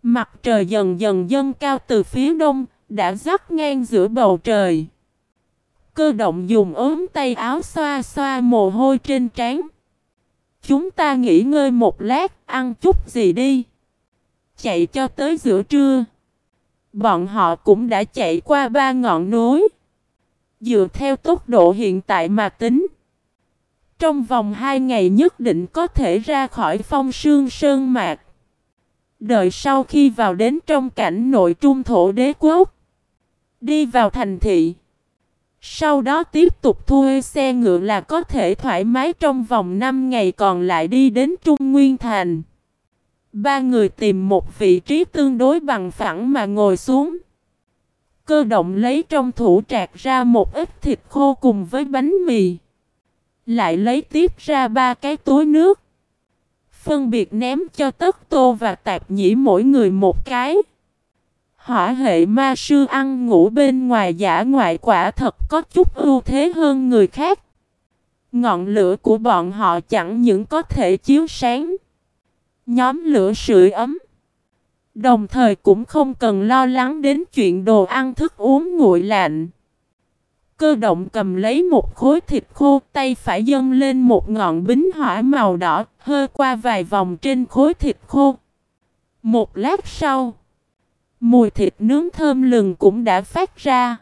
Speaker 1: Mặt trời dần dần dâng cao từ phía đông, đã rắc ngang giữa bầu trời. Cơ động dùng ốm tay áo xoa xoa mồ hôi trên trán. Chúng ta nghỉ ngơi một lát, ăn chút gì đi. Chạy cho tới giữa trưa. Bọn họ cũng đã chạy qua ba ngọn núi. Dựa theo tốc độ hiện tại mà tính. Trong vòng hai ngày nhất định có thể ra khỏi phong sương sơn mạc. Đợi sau khi vào đến trong cảnh nội trung thổ đế quốc. Đi vào thành thị. Sau đó tiếp tục thuê xe ngựa là có thể thoải mái trong vòng 5 ngày còn lại đi đến Trung Nguyên Thành. Ba người tìm một vị trí tương đối bằng phẳng mà ngồi xuống. Cơ động lấy trong thủ trạc ra một ít thịt khô cùng với bánh mì. Lại lấy tiếp ra ba cái túi nước. Phân biệt ném cho tất tô và tạp nhĩ mỗi người một cái. Hỏa hệ ma sư ăn ngủ bên ngoài giả ngoại quả thật có chút ưu thế hơn người khác. Ngọn lửa của bọn họ chẳng những có thể chiếu sáng. Nhóm lửa sưởi ấm. Đồng thời cũng không cần lo lắng đến chuyện đồ ăn thức uống nguội lạnh. Cơ động cầm lấy một khối thịt khô, tay phải dâng lên một ngọn bính hỏa màu đỏ hơi qua vài vòng trên khối thịt khô. Một lát sau. Mùi thịt nướng thơm lừng cũng đã phát ra.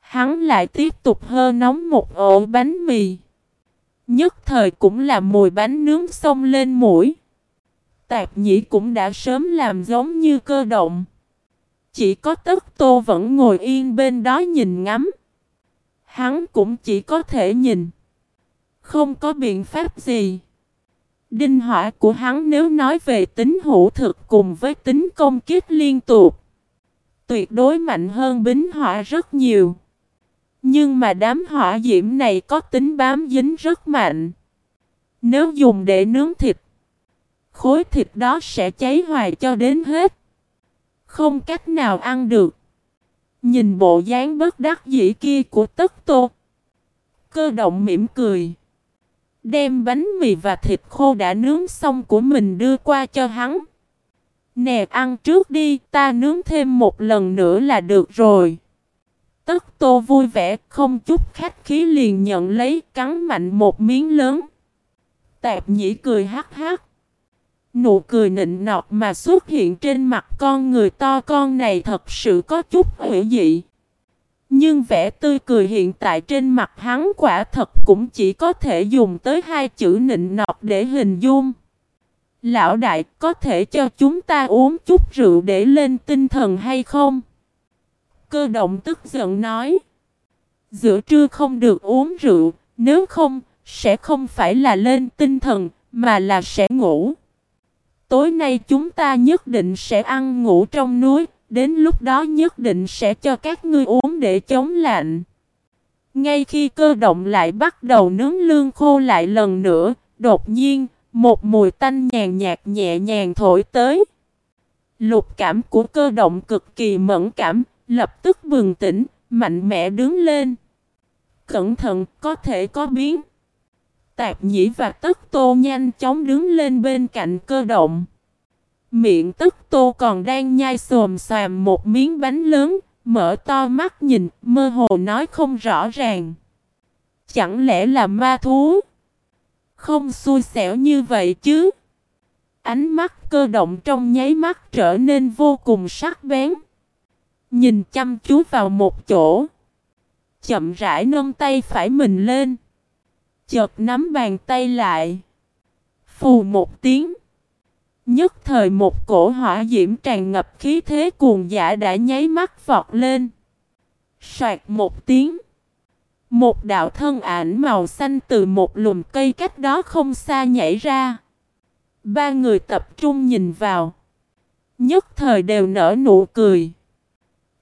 Speaker 1: Hắn lại tiếp tục hơ nóng một ổ bánh mì. Nhất thời cũng là mùi bánh nướng xông lên mũi. Tạp nhĩ cũng đã sớm làm giống như cơ động. Chỉ có tất tô vẫn ngồi yên bên đó nhìn ngắm. Hắn cũng chỉ có thể nhìn. Không có biện pháp gì. Đinh hỏa của hắn nếu nói về tính hữu thực cùng với tính công kích liên tục. Tuyệt đối mạnh hơn bính hỏa rất nhiều. Nhưng mà đám hỏa diễm này có tính bám dính rất mạnh. Nếu dùng để nướng thịt, khối thịt đó sẽ cháy hoài cho đến hết. Không cách nào ăn được. Nhìn bộ dáng bất đắc dĩ kia của tất tô. Cơ động mỉm cười. Đem bánh mì và thịt khô đã nướng xong của mình đưa qua cho hắn. Nè ăn trước đi, ta nướng thêm một lần nữa là được rồi. Tất tô vui vẻ, không chút khách khí liền nhận lấy, cắn mạnh một miếng lớn. Tạp nhĩ cười hắc hắc. Nụ cười nịnh nọt mà xuất hiện trên mặt con người to con này thật sự có chút hữu dị. Nhưng vẻ tươi cười hiện tại trên mặt hắn quả thật cũng chỉ có thể dùng tới hai chữ nịnh nọt để hình dung. Lão đại có thể cho chúng ta uống chút rượu để lên tinh thần hay không? Cơ động tức giận nói. Giữa trưa không được uống rượu, nếu không, sẽ không phải là lên tinh thần, mà là sẽ ngủ. Tối nay chúng ta nhất định sẽ ăn ngủ trong núi, đến lúc đó nhất định sẽ cho các ngươi uống để chống lạnh. Ngay khi cơ động lại bắt đầu nướng lương khô lại lần nữa, đột nhiên, một mùi tanh nhàn nhạt nhẹ nhàng thổi tới. Lục cảm của cơ động cực kỳ mẫn cảm, lập tức bừng tỉnh, mạnh mẽ đứng lên. Cẩn thận, có thể có biến. Tạp nhĩ và tất tô nhanh chóng đứng lên bên cạnh cơ động. Miệng tất tô còn đang nhai xồm xoàm một miếng bánh lớn, mở to mắt nhìn, mơ hồ nói không rõ ràng. Chẳng lẽ là ma thú? Không xui xẻo như vậy chứ. Ánh mắt cơ động trong nháy mắt trở nên vô cùng sắc bén. Nhìn chăm chú vào một chỗ. Chậm rãi nâng tay phải mình lên. Chợt nắm bàn tay lại. Phù một tiếng. Nhất thời một cổ hỏa diễm tràn ngập khí thế cuồng dã đã nháy mắt vọt lên. Soạt một tiếng. Một đạo thân ảnh màu xanh từ một lùm cây cách đó không xa nhảy ra. Ba người tập trung nhìn vào. Nhất thời đều nở nụ cười.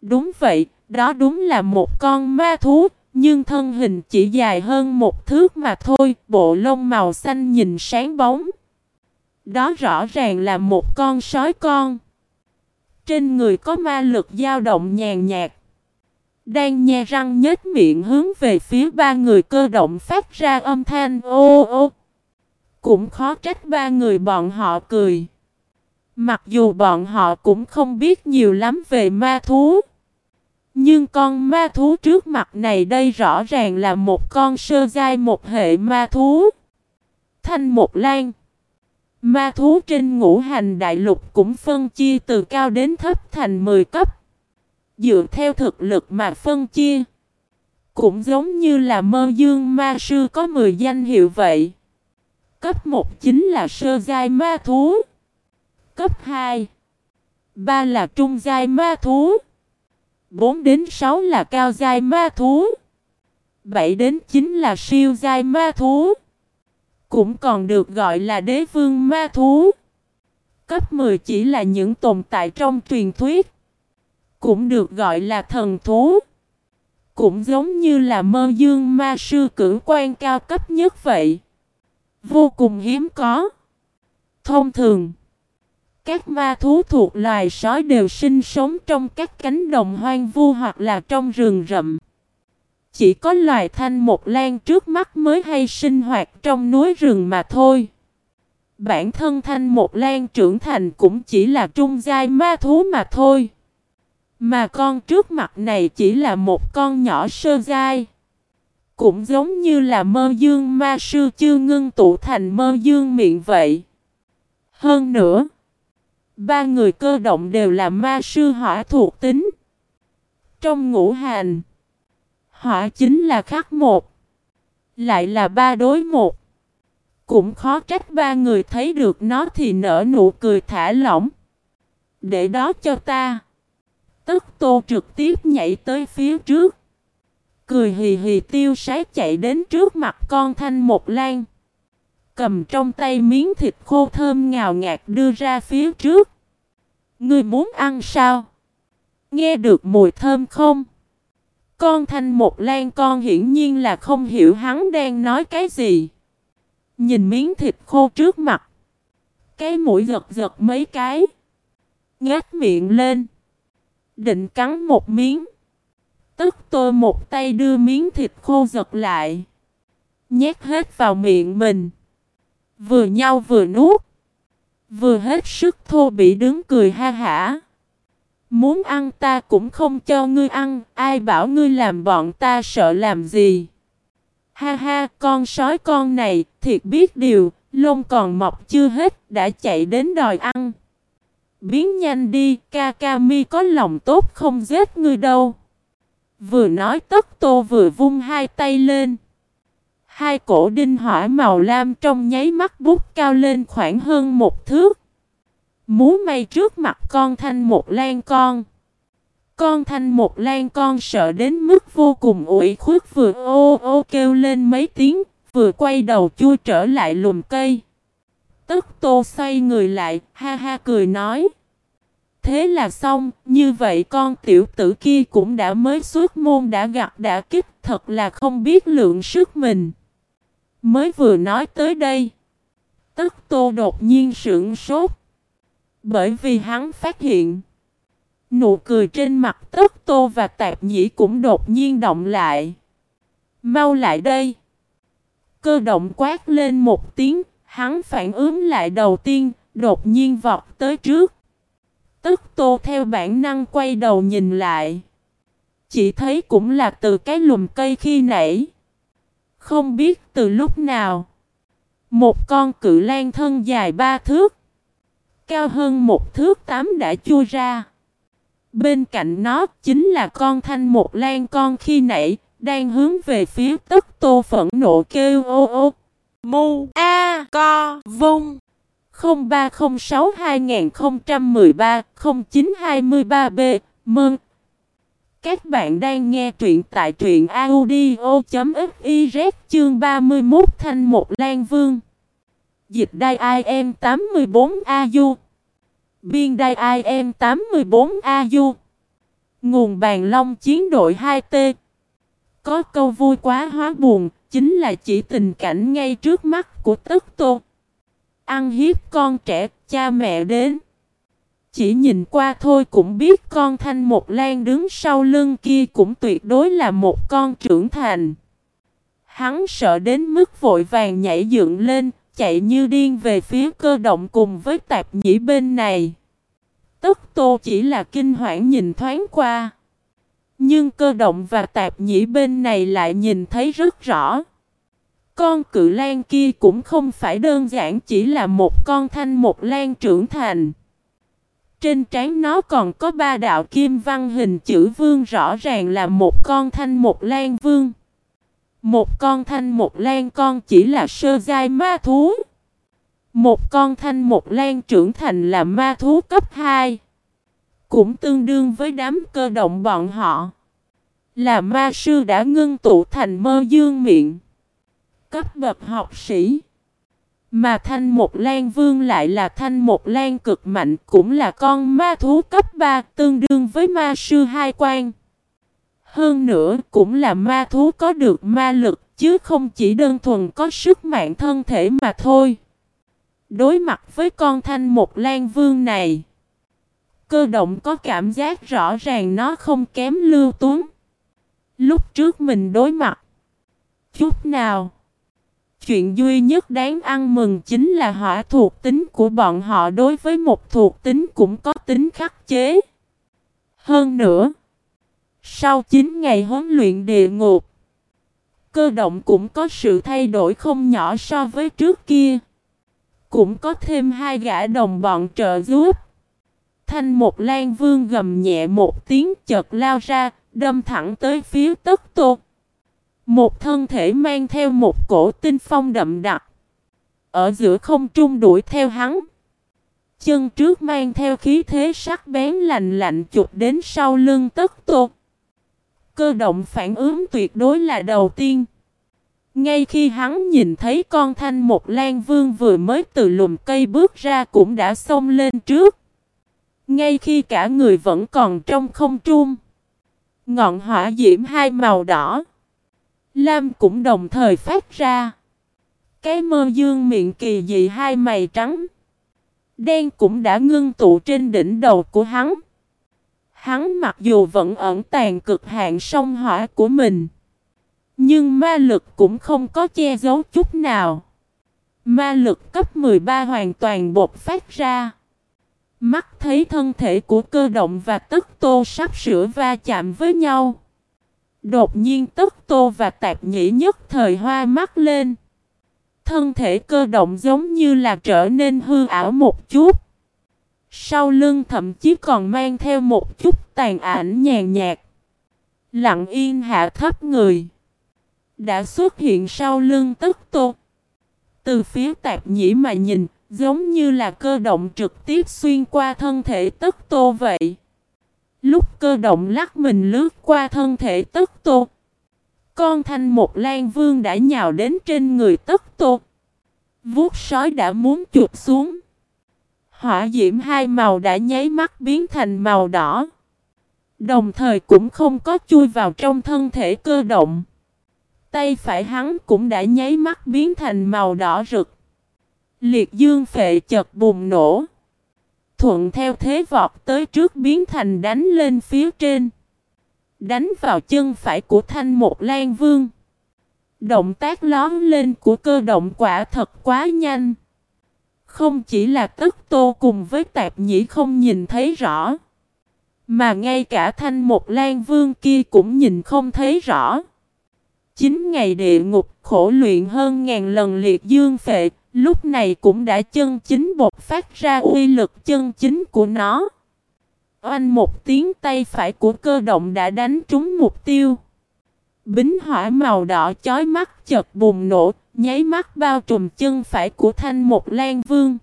Speaker 1: Đúng vậy, đó đúng là một con ma thú, nhưng thân hình chỉ dài hơn một thước mà thôi, bộ lông màu xanh nhìn sáng bóng. Đó rõ ràng là một con sói con. Trên người có ma lực dao động nhàn nhạt. Đang nhe răng nhếch miệng hướng về phía ba người cơ động phát ra âm thanh ô ô. Cũng khó trách ba người bọn họ cười. Mặc dù bọn họ cũng không biết nhiều lắm về ma thú. Nhưng con ma thú trước mặt này đây rõ ràng là một con sơ giai một hệ ma thú. Thanh một lan. Ma thú trên ngũ hành đại lục cũng phân chia từ cao đến thấp thành 10 cấp. Dựa theo thực lực mà phân chia. Cũng giống như là mơ dương ma sư có 10 danh hiệu vậy. Cấp 1 chính là sơ giai ma thú. Cấp 2. 3 là trung giai ma thú. 4 đến 6 là cao giai ma thú. 7 đến 9 là siêu giai ma thú. Cũng còn được gọi là đế vương ma thú. Cấp 10 chỉ là những tồn tại trong truyền thuyết. Cũng được gọi là thần thú. Cũng giống như là mơ dương ma sư cử quan cao cấp nhất vậy. Vô cùng hiếm có. Thông thường. Các ma thú thuộc loài sói đều sinh sống trong các cánh đồng hoang vu hoặc là trong rừng rậm. Chỉ có loài thanh một lan trước mắt mới hay sinh hoạt trong núi rừng mà thôi. Bản thân thanh một lan trưởng thành cũng chỉ là trung giai ma thú mà thôi. Mà con trước mặt này chỉ là một con nhỏ sơ giai. Cũng giống như là mơ dương ma sư chưa ngưng tụ thành mơ dương miệng vậy. Hơn nữa, ba người cơ động đều là ma sư hỏa thuộc tính. Trong ngũ hành, hỏa chính là khắc một. Lại là ba đối một. Cũng khó trách ba người thấy được nó thì nở nụ cười thả lỏng. Để đó cho ta. Tức tô trực tiếp nhảy tới phía trước. Cười hì hì tiêu sái chạy đến trước mặt con thanh một lan. Cầm trong tay miếng thịt khô thơm ngào ngạt đưa ra phía trước. Ngươi muốn ăn sao? Nghe được mùi thơm không? Con thanh một lan con hiển nhiên là không hiểu hắn đang nói cái gì. Nhìn miếng thịt khô trước mặt. Cái mũi giật giật mấy cái. Ngát miệng lên. Định cắn một miếng. Tức tôi một tay đưa miếng thịt khô giật lại. Nhét hết vào miệng mình. Vừa nhau vừa nuốt. Vừa hết sức thô bị đứng cười ha hả. Muốn ăn ta cũng không cho ngươi ăn, ai bảo ngươi làm bọn ta sợ làm gì. Ha ha, con sói con này, thiệt biết điều, lông còn mọc chưa hết, đã chạy đến đòi ăn. Biến nhanh đi, Kakami có lòng tốt không giết ngươi đâu. Vừa nói tất tô vừa vung hai tay lên. Hai cổ đinh hỏa màu lam trong nháy mắt bút cao lên khoảng hơn một thước. Múa may trước mặt con thanh một lan con. Con thanh một lan con sợ đến mức vô cùng ủy khuất vừa ô ô kêu lên mấy tiếng, vừa quay đầu chui trở lại lùm cây. Tất tô xoay người lại, ha ha cười nói. Thế là xong, như vậy con tiểu tử kia cũng đã mới xuất môn đã gặt đã kích, thật là không biết lượng sức mình. Mới vừa nói tới đây. Tức tô đột nhiên sững sốt. Bởi vì hắn phát hiện. Nụ cười trên mặt Tức tô và tạp nhĩ cũng đột nhiên động lại. Mau lại đây. Cơ động quát lên một tiếng. Hắn phản ứng lại đầu tiên. Đột nhiên vọt tới trước. Tức tô theo bản năng quay đầu nhìn lại. Chỉ thấy cũng là từ cái lùm cây khi nãy. Không biết từ lúc nào. Một con cự lan thân dài ba thước. Cao hơn một thước tám đã chui ra. Bên cạnh nó chính là con thanh một lan con khi nãy. Đang hướng về phía tất tô phẫn nộ kêu ô ô.
Speaker 2: Mu A Co Vung
Speaker 1: 0306 2013 0923 B Mừng! Các bạn đang nghe truyện tại truyện audio.fiz chương 31 Thanh Một Lan Vương Dịch đai IM 84 AU Biên đai IM 84 AU Nguồn bàn long chiến đội 2T Có câu vui quá hóa buồn, chính là chỉ tình cảnh ngay trước mắt của tất tô. Ăn hiếp con trẻ, cha mẹ đến. Chỉ nhìn qua thôi cũng biết con thanh một lan đứng sau lưng kia cũng tuyệt đối là một con trưởng thành. Hắn sợ đến mức vội vàng nhảy dựng lên, chạy như điên về phía cơ động cùng với tạp nhĩ bên này. tức tô chỉ là kinh hoảng nhìn thoáng qua. Nhưng cơ động và tạp nhĩ bên này lại nhìn thấy rất rõ. Con cự lan kia cũng không phải đơn giản chỉ là một con thanh một lan trưởng thành. Trên trán nó còn có ba đạo kim văn hình chữ vương rõ ràng là một con thanh một lan vương. Một con thanh một lan con chỉ là sơ giai ma thú. Một con thanh một lan trưởng thành là ma thú cấp 2. Cũng tương đương với đám cơ động bọn họ. Là ma sư đã ngưng tụ thành mơ dương miệng. Cấp bậc học sĩ. Mà thanh một lan vương lại là thanh một lan cực mạnh cũng là con ma thú cấp 3 tương đương với ma sư hai quan. Hơn nữa cũng là ma thú có được ma lực chứ không chỉ đơn thuần có sức mạnh thân thể mà thôi. Đối mặt với con thanh một lan vương này, cơ động có cảm giác rõ ràng nó không kém lưu tuấn. Lúc trước mình đối mặt, chút nào. Chuyện duy nhất đáng ăn mừng chính là hỏa thuộc tính của bọn họ đối với một thuộc tính cũng có tính khắc chế. Hơn nữa, sau 9 ngày huấn luyện địa ngục, cơ động cũng có sự thay đổi không nhỏ so với trước kia. Cũng có thêm hai gã đồng bọn trợ giúp. Thanh một lan vương gầm nhẹ một tiếng chợt lao ra, đâm thẳng tới phía tất tô. Một thân thể mang theo một cổ tinh phong đậm đặc. Ở giữa không trung đuổi theo hắn. Chân trước mang theo khí thế sắc bén lạnh lạnh chụp đến sau lưng tất tột. Cơ động phản ứng tuyệt đối là đầu tiên. Ngay khi hắn nhìn thấy con thanh một lan vương vừa mới từ lùm cây bước ra cũng đã xông lên trước. Ngay khi cả người vẫn còn trong không trung. Ngọn hỏa diễm hai màu đỏ. Lam cũng đồng thời phát ra. Cái mơ dương miệng kỳ dị hai mày trắng. Đen cũng đã ngưng tụ trên đỉnh đầu của hắn. Hắn mặc dù vẫn ẩn tàn cực hạn sông hỏa của mình. Nhưng ma lực cũng không có che giấu chút nào. Ma lực cấp 13 hoàn toàn bột phát ra. Mắt thấy thân thể của cơ động và tức tô sắp sửa va chạm với nhau. Đột nhiên tức tô và tạp nhĩ nhất thời hoa mắt lên. Thân thể cơ động giống như là trở nên hư ảo một chút. Sau lưng thậm chí còn mang theo một chút tàn ảnh nhàn nhạt. Lặng yên hạ thấp người. Đã xuất hiện sau lưng tức tô. Từ phía tạp nhĩ mà nhìn, giống như là cơ động trực tiếp xuyên qua thân thể tức tô vậy. Lúc cơ động lắc mình lướt qua thân thể tất tô. Con thanh một lan vương đã nhào đến trên người tất tô. Vuốt sói đã muốn chụp xuống. Hỏa diễm hai màu đã nháy mắt biến thành màu đỏ. Đồng thời cũng không có chui vào trong thân thể cơ động. Tay phải hắn cũng đã nháy mắt biến thành màu đỏ rực. Liệt dương phệ chật bùng nổ thuận theo thế vọt tới trước biến thành đánh lên phía trên. Đánh vào chân phải của thanh một lan vương. Động tác lón lên của cơ động quả thật quá nhanh. Không chỉ là tất tô cùng với tạp nhĩ không nhìn thấy rõ. Mà ngay cả thanh một lan vương kia cũng nhìn không thấy rõ. Chín ngày địa ngục khổ luyện hơn ngàn lần liệt dương phệ, Lúc này cũng đã chân chính bột phát ra uy lực chân chính của nó. Oanh một tiếng tay phải của cơ động đã đánh trúng mục tiêu. Bính hỏa màu đỏ chói mắt chợt bùng nổ, nháy mắt bao trùm chân phải của thanh một lan vương.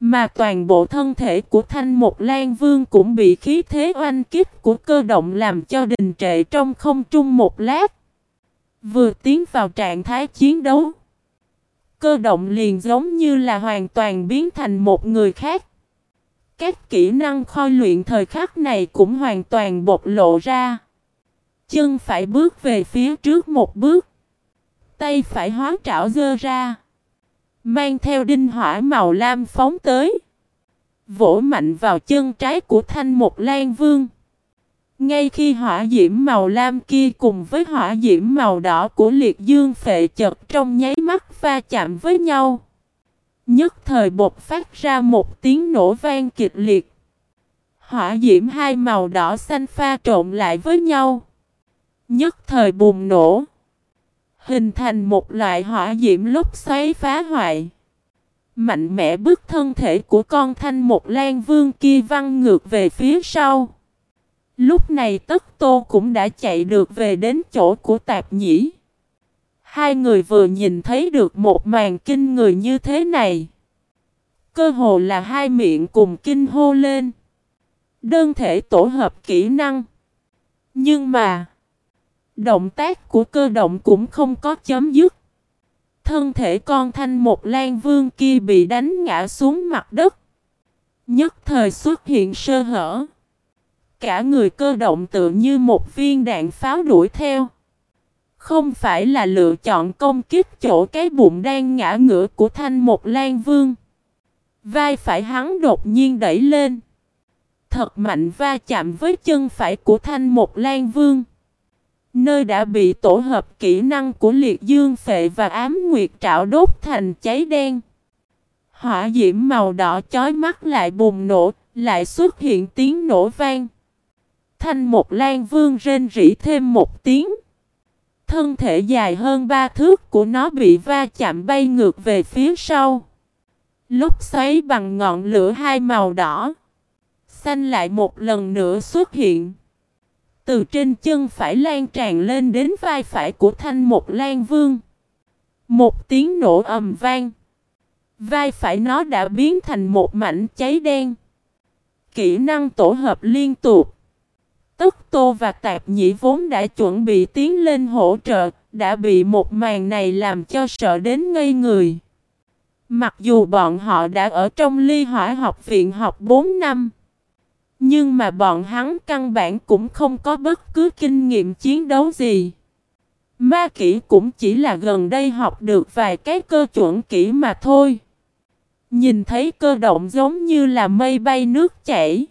Speaker 1: Mà toàn bộ thân thể của thanh một lan vương cũng bị khí thế oanh kích của cơ động làm cho đình trệ trong không trung một lát. Vừa tiến vào trạng thái chiến đấu cơ động liền giống như là hoàn toàn biến thành một người khác. Các kỹ năng khôi luyện thời khắc này cũng hoàn toàn bộc lộ ra. Chân phải bước về phía trước một bước. Tay phải hóa trảo dơ ra. Mang theo đinh hỏa màu lam phóng tới. Vỗ mạnh vào chân trái của thanh một lan vương. Ngay khi hỏa diễm màu lam kia cùng với hỏa diễm màu đỏ của liệt dương phệ chật trong nháy mắt va chạm với nhau. Nhất thời bột phát ra một tiếng nổ vang kịch liệt. Hỏa diễm hai màu đỏ xanh pha trộn lại với nhau. Nhất thời bùng nổ. Hình thành một loại hỏa diễm lúc xoáy phá hoại. Mạnh mẽ bức thân thể của con thanh một lan vương kia văng ngược về phía sau. Lúc này tất tô cũng đã chạy được về đến chỗ của tạp nhĩ. Hai người vừa nhìn thấy được một màn kinh người như thế này. Cơ hồ là hai miệng cùng kinh hô lên. Đơn thể tổ hợp kỹ năng. Nhưng mà, động tác của cơ động cũng không có chấm dứt. Thân thể con thanh một lan vương kia bị đánh ngã xuống mặt đất. Nhất thời xuất hiện sơ hở. Cả người cơ động tự như một viên đạn pháo đuổi theo. Không phải là lựa chọn công kích chỗ cái bụng đang ngã ngửa của thanh một lan vương. Vai phải hắn đột nhiên đẩy lên. Thật mạnh va chạm với chân phải của thanh một lan vương. Nơi đã bị tổ hợp kỹ năng của liệt dương phệ và ám nguyệt trạo đốt thành cháy đen. Hỏa diễm màu đỏ chói mắt lại bùng nổ, lại xuất hiện tiếng nổ vang. Thanh một lan vương rên rỉ thêm một tiếng. Thân thể dài hơn ba thước của nó bị va chạm bay ngược về phía sau. Lúc xoáy bằng ngọn lửa hai màu đỏ. Xanh lại một lần nữa xuất hiện. Từ trên chân phải lan tràn lên đến vai phải của thanh một lan vương. Một tiếng nổ ầm vang. Vai phải nó đã biến thành một mảnh cháy đen. Kỹ năng tổ hợp liên tục. Tức Tô và Tạp Nhĩ vốn đã chuẩn bị tiến lên hỗ trợ, đã bị một màn này làm cho sợ đến ngây người. Mặc dù bọn họ đã ở trong ly hỏa học viện học 4 năm, nhưng mà bọn hắn căn bản cũng không có bất cứ kinh nghiệm chiến đấu gì. Ma kỹ cũng chỉ là gần đây học được vài cái cơ chuẩn kỹ mà thôi. Nhìn thấy cơ động giống như là mây bay nước chảy.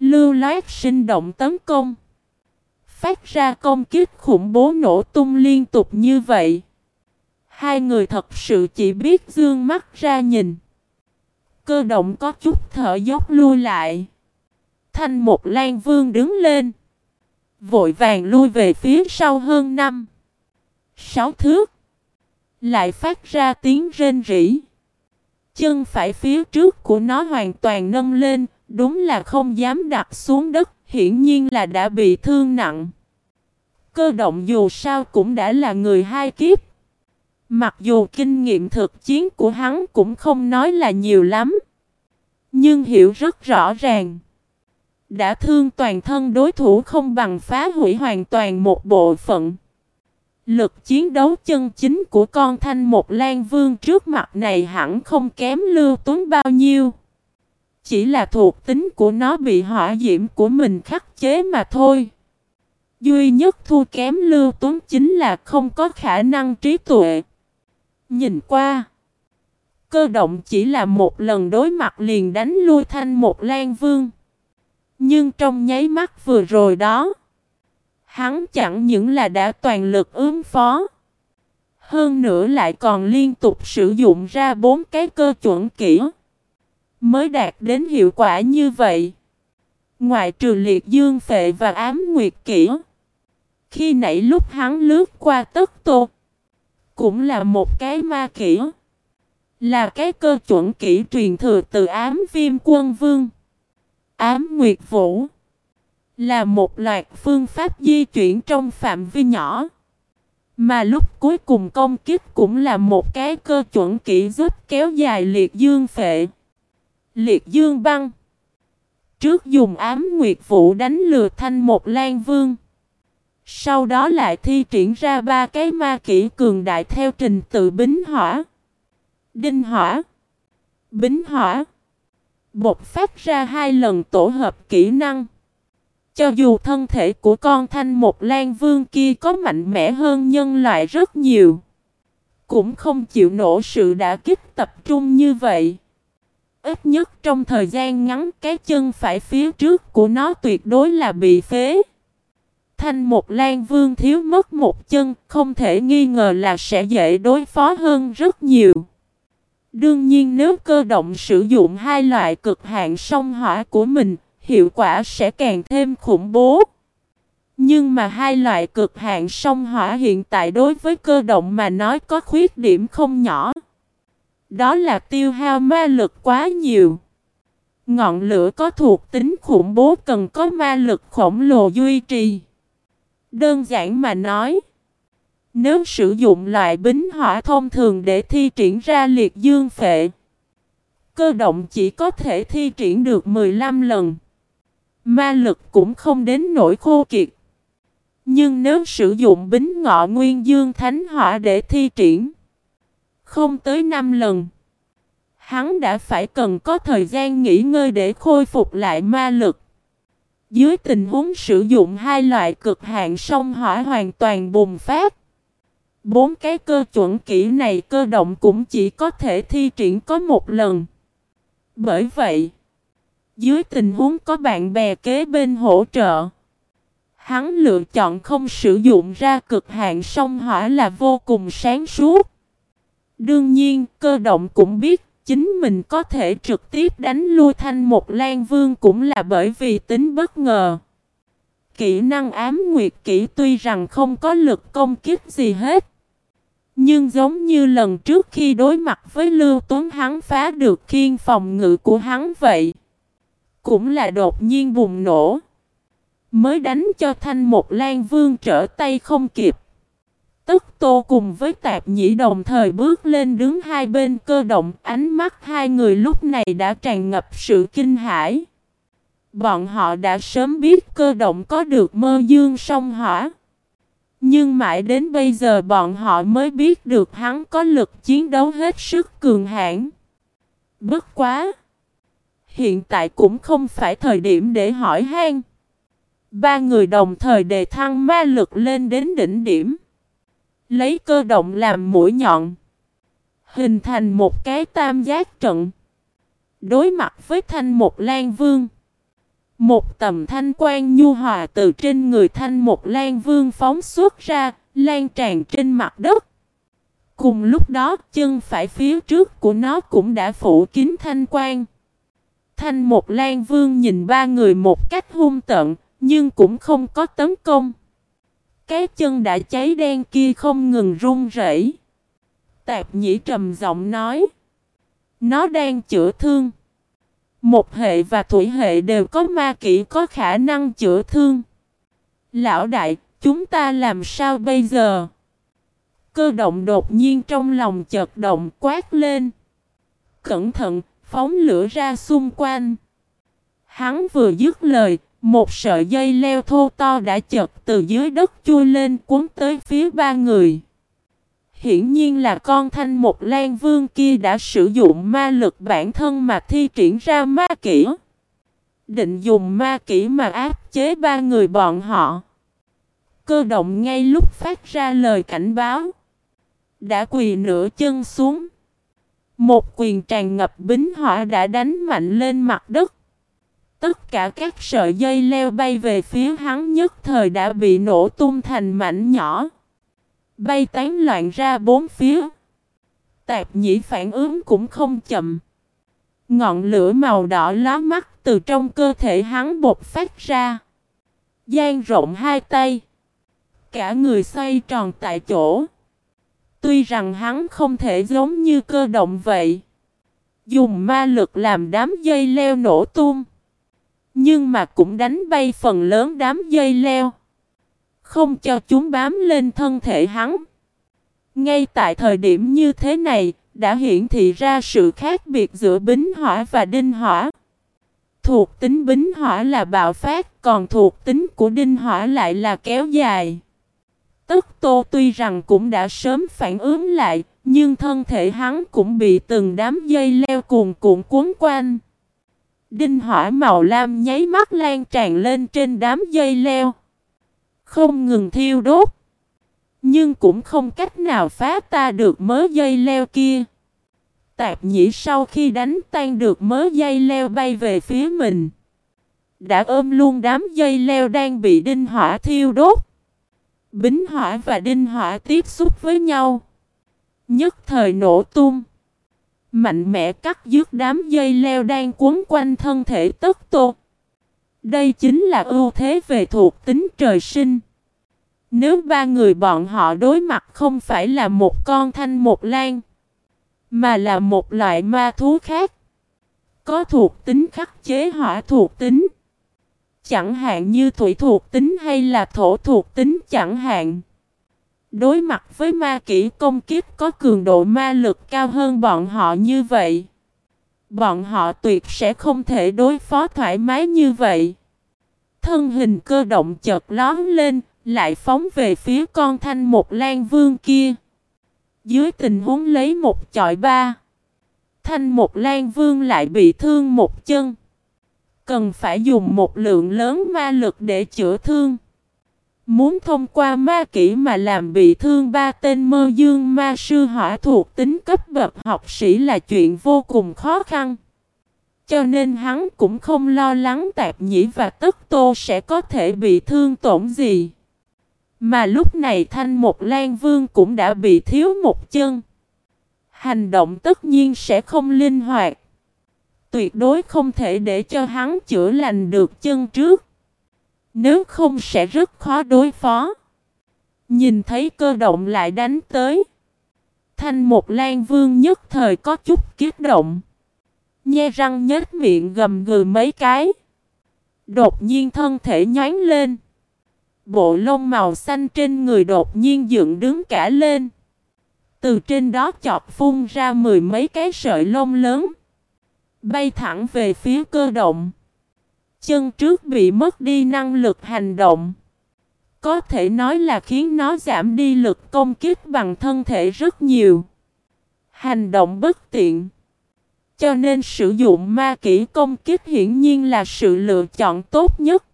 Speaker 1: Lưu loát sinh động tấn công. Phát ra công kích khủng bố nổ tung liên tục như vậy. Hai người thật sự chỉ biết dương mắt ra nhìn. Cơ động có chút thở dốc lui lại. Thanh một lan vương đứng lên. Vội vàng lui về phía sau hơn năm. Sáu thước. Lại phát ra tiếng rên rỉ. Chân phải phía trước của nó hoàn toàn nâng lên, Đúng là không dám đặt xuống đất, hiển nhiên là đã bị thương nặng. Cơ động dù sao cũng đã là người hai kiếp. Mặc dù kinh nghiệm thực chiến của hắn cũng không nói là nhiều lắm. Nhưng hiểu rất rõ ràng. Đã thương toàn thân đối thủ không bằng phá hủy hoàn toàn một bộ phận. Lực chiến đấu chân chính của con thanh một lan vương trước mặt này hẳn không kém lưu tuấn bao nhiêu. Chỉ là thuộc tính của nó bị hỏa diễm của mình khắc chế mà thôi. Duy nhất thua kém Lưu Tuấn chính là không có khả năng trí tuệ. Nhìn qua, cơ động chỉ là một lần đối mặt liền đánh lui thanh một lan vương. Nhưng trong nháy mắt vừa rồi đó, hắn chẳng những là đã toàn lực ứng phó. Hơn nữa lại còn liên tục sử dụng ra bốn cái cơ chuẩn kỹ mới đạt đến hiệu quả như vậy. Ngoại trừ liệt dương phệ và ám nguyệt kỹ. Khi nãy lúc hắn lướt qua tất tô. Cũng là một cái ma kỹ. Là cái cơ chuẩn kỹ truyền thừa từ ám viêm quân vương. Ám nguyệt vũ. Là một loạt phương pháp di chuyển trong phạm vi nhỏ. Mà lúc cuối cùng công kích cũng là một cái cơ chuẩn kỹ giúp kéo dài liệt dương phệ. Liệt dương băng. Trước dùng ám nguyệt vũ đánh lừa thanh một lan vương. Sau đó lại thi triển ra ba cái ma kỹ cường đại theo trình tự bính hỏa. Đinh hỏa. Bính hỏa. Bột phát ra hai lần tổ hợp kỹ năng. cho dù thân thể của con thanh một lan vương kia có mạnh mẽ hơn nhân loại rất nhiều, cũng không chịu nổi sự đã kích tập trung như vậy. Ít nhất trong thời gian ngắn cái chân phải phía trước của nó tuyệt đối là bị phế. Thanh một lan vương thiếu mất một chân không thể nghi ngờ là sẽ dễ đối phó hơn rất nhiều. Đương nhiên nếu cơ động sử dụng hai loại cực hạn song hỏa của mình, hiệu quả sẽ càng thêm khủng bố. Nhưng mà hai loại cực hạn song hỏa hiện tại đối với cơ động mà nói có khuyết điểm không nhỏ. Đó là tiêu hao ma lực quá nhiều. Ngọn lửa có thuộc tính khủng bố cần có ma lực khổng lồ duy trì. Đơn giản mà nói, nếu sử dụng loại bính hỏa thông thường để thi triển ra liệt dương phệ, cơ động chỉ có thể thi triển được 15 lần. Ma lực cũng không đến nỗi khô kiệt. Nhưng nếu sử dụng bính ngọ nguyên dương thánh hỏa để thi triển, không tới 5 lần, hắn đã phải cần có thời gian nghỉ ngơi để khôi phục lại ma lực. Dưới tình huống sử dụng hai loại cực hạn sông hỏa hoàn toàn bùng phát, bốn cái cơ chuẩn kỹ này cơ động cũng chỉ có thể thi triển có một lần. Bởi vậy, dưới tình huống có bạn bè kế bên hỗ trợ, hắn lựa chọn không sử dụng ra cực hạn sông hỏa là vô cùng sáng suốt. Đương nhiên, cơ động cũng biết chính mình có thể trực tiếp đánh lui thanh một lan vương cũng là bởi vì tính bất ngờ. Kỹ năng ám nguyệt kỹ tuy rằng không có lực công kích gì hết. Nhưng giống như lần trước khi đối mặt với Lưu Tuấn hắn phá được khiên phòng ngự của hắn vậy. Cũng là đột nhiên bùng nổ. Mới đánh cho thanh một lan vương trở tay không kịp. Tức tô cùng với tạp nhĩ đồng thời bước lên đứng hai bên cơ động ánh mắt hai người lúc này đã tràn ngập sự kinh hãi. Bọn họ đã sớm biết cơ động có được mơ dương song hỏa. Nhưng mãi đến bây giờ bọn họ mới biết được hắn có lực chiến đấu hết sức cường hãn. Bất quá! Hiện tại cũng không phải thời điểm để hỏi han. Ba người đồng thời đề thăng ma lực lên đến đỉnh điểm. Lấy cơ động làm mũi nhọn. Hình thành một cái tam giác trận. Đối mặt với thanh một lan vương. Một tầm thanh quan nhu hòa từ trên người thanh một lan vương phóng xuất ra, lan tràn trên mặt đất. Cùng lúc đó, chân phải phía trước của nó cũng đã phủ kín thanh quan. Thanh một lan vương nhìn ba người một cách hung tận, nhưng cũng không có tấn công. Cái chân đã cháy đen kia không ngừng run rẩy. Tạp nhĩ trầm giọng nói. Nó đang chữa thương. Một hệ và thủy hệ đều có ma kỹ có khả năng chữa thương. Lão đại, chúng ta làm sao bây giờ? Cơ động đột nhiên trong lòng chợt động quát lên. Cẩn thận, phóng lửa ra xung quanh. Hắn vừa dứt lời, một sợi dây leo thô to đã chật từ dưới đất chui lên cuốn tới phía ba người. Hiển nhiên là con thanh một lan vương kia đã sử dụng ma lực bản thân mà thi triển ra ma kỹ. Định dùng ma kỹ mà áp chế ba người bọn họ. Cơ động ngay lúc phát ra lời cảnh báo. Đã quỳ nửa chân xuống. Một quyền tràn ngập bính hỏa đã đánh mạnh lên mặt đất. Tất cả các sợi dây leo bay về phía hắn nhất thời đã bị nổ tung thành mảnh nhỏ. Bay tán loạn ra bốn phía. Tạp nhĩ phản ứng cũng không chậm. Ngọn lửa màu đỏ lá mắt từ trong cơ thể hắn bột phát ra. Giang rộng hai tay. Cả người xoay tròn tại chỗ. Tuy rằng hắn không thể giống như cơ động vậy. Dùng ma lực làm đám dây leo nổ tung. Nhưng mà cũng đánh bay phần lớn đám dây leo. Không cho chúng bám lên thân thể hắn. Ngay tại thời điểm như thế này, đã hiển thị ra sự khác biệt giữa bính hỏa và đinh hỏa. Thuộc tính bính hỏa là bạo phát, còn thuộc tính của đinh hỏa lại là kéo dài. Tức tô tuy rằng cũng đã sớm phản ứng lại, nhưng thân thể hắn cũng bị từng đám dây leo cuồn cuộn cuốn quanh. Đinh hỏa màu lam nháy mắt lan tràn lên trên đám dây leo. Không ngừng thiêu đốt. Nhưng cũng không cách nào phá ta được mớ dây leo kia. Tạp nhĩ sau khi đánh tan được mớ dây leo bay về phía mình. Đã ôm luôn đám dây leo đang bị đinh hỏa thiêu đốt. Bính hỏa và đinh hỏa tiếp xúc với nhau. Nhất thời nổ tung. Mạnh mẽ cắt dứt đám dây leo đang quấn quanh thân thể tất tô. Đây chính là ưu thế về thuộc tính trời sinh. Nếu ba người bọn họ đối mặt không phải là một con thanh một lan, mà là một loại ma thú khác, có thuộc tính khắc chế hỏa thuộc tính, chẳng hạn như thủy thuộc tính hay là thổ thuộc tính chẳng hạn. Đối mặt với ma kỹ công kiếp có cường độ ma lực cao hơn bọn họ như vậy. Bọn họ tuyệt sẽ không thể đối phó thoải mái như vậy. Thân hình cơ động chợt lóm lên, lại phóng về phía con thanh một lan vương kia. Dưới tình huống lấy một chọi ba. Thanh một lan vương lại bị thương một chân. Cần phải dùng một lượng lớn ma lực để chữa thương. Muốn thông qua ma kỹ mà làm bị thương ba tên mơ dương ma sư hỏa thuộc tính cấp bậc học sĩ là chuyện vô cùng khó khăn. Cho nên hắn cũng không lo lắng tạp nhĩ và tất tô sẽ có thể bị thương tổn gì. Mà lúc này thanh một lan vương cũng đã bị thiếu một chân. Hành động tất nhiên sẽ không linh hoạt. Tuyệt đối không thể để cho hắn chữa lành được chân trước. Nếu không sẽ rất khó đối phó. Nhìn thấy cơ động lại đánh tới. Thanh một lan vương nhất thời có chút kiết động. Nhe răng nhếch miệng gầm gừ mấy cái. Đột nhiên thân thể nhánh lên. Bộ lông màu xanh trên người đột nhiên dựng đứng cả lên. Từ trên đó chọt phun ra mười mấy cái sợi lông lớn. Bay thẳng về phía cơ động. Chân trước bị mất đi năng lực hành động. Có thể nói là khiến nó giảm đi lực công kích bằng thân thể rất nhiều. Hành động bất tiện. Cho nên sử dụng ma kỹ công kích hiển nhiên là sự lựa chọn tốt nhất.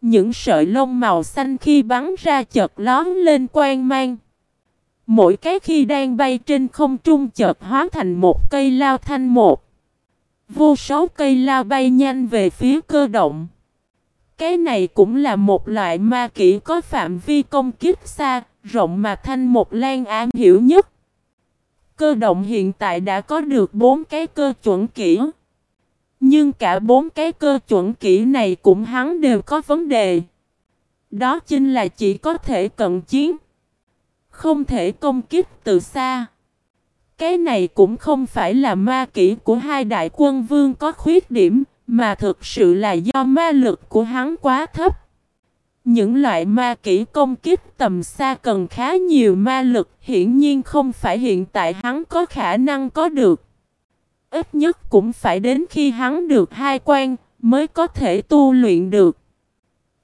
Speaker 1: Những sợi lông màu xanh khi bắn ra chợt lón lên quang mang. Mỗi cái khi đang bay trên không trung chợt hóa thành một cây lao thanh một. Vô số cây lao bay nhanh về phía cơ động. Cái này cũng là một loại ma kỹ có phạm vi công kích xa, rộng mà thanh một lan am hiểu nhất. Cơ động hiện tại đã có được bốn cái cơ chuẩn kỹ. Nhưng cả bốn cái cơ chuẩn kỹ này cũng hắn đều có vấn đề. Đó chính là chỉ có thể cận chiến. Không thể công kích từ xa. Cái này cũng không phải là ma kỹ của hai đại quân vương có khuyết điểm, mà thực sự là do ma lực của hắn quá thấp. Những loại ma kỹ công kích tầm xa cần khá nhiều ma lực, hiển nhiên không phải hiện tại hắn có khả năng có được. Ít nhất cũng phải đến khi hắn được hai quan, mới có thể tu luyện được.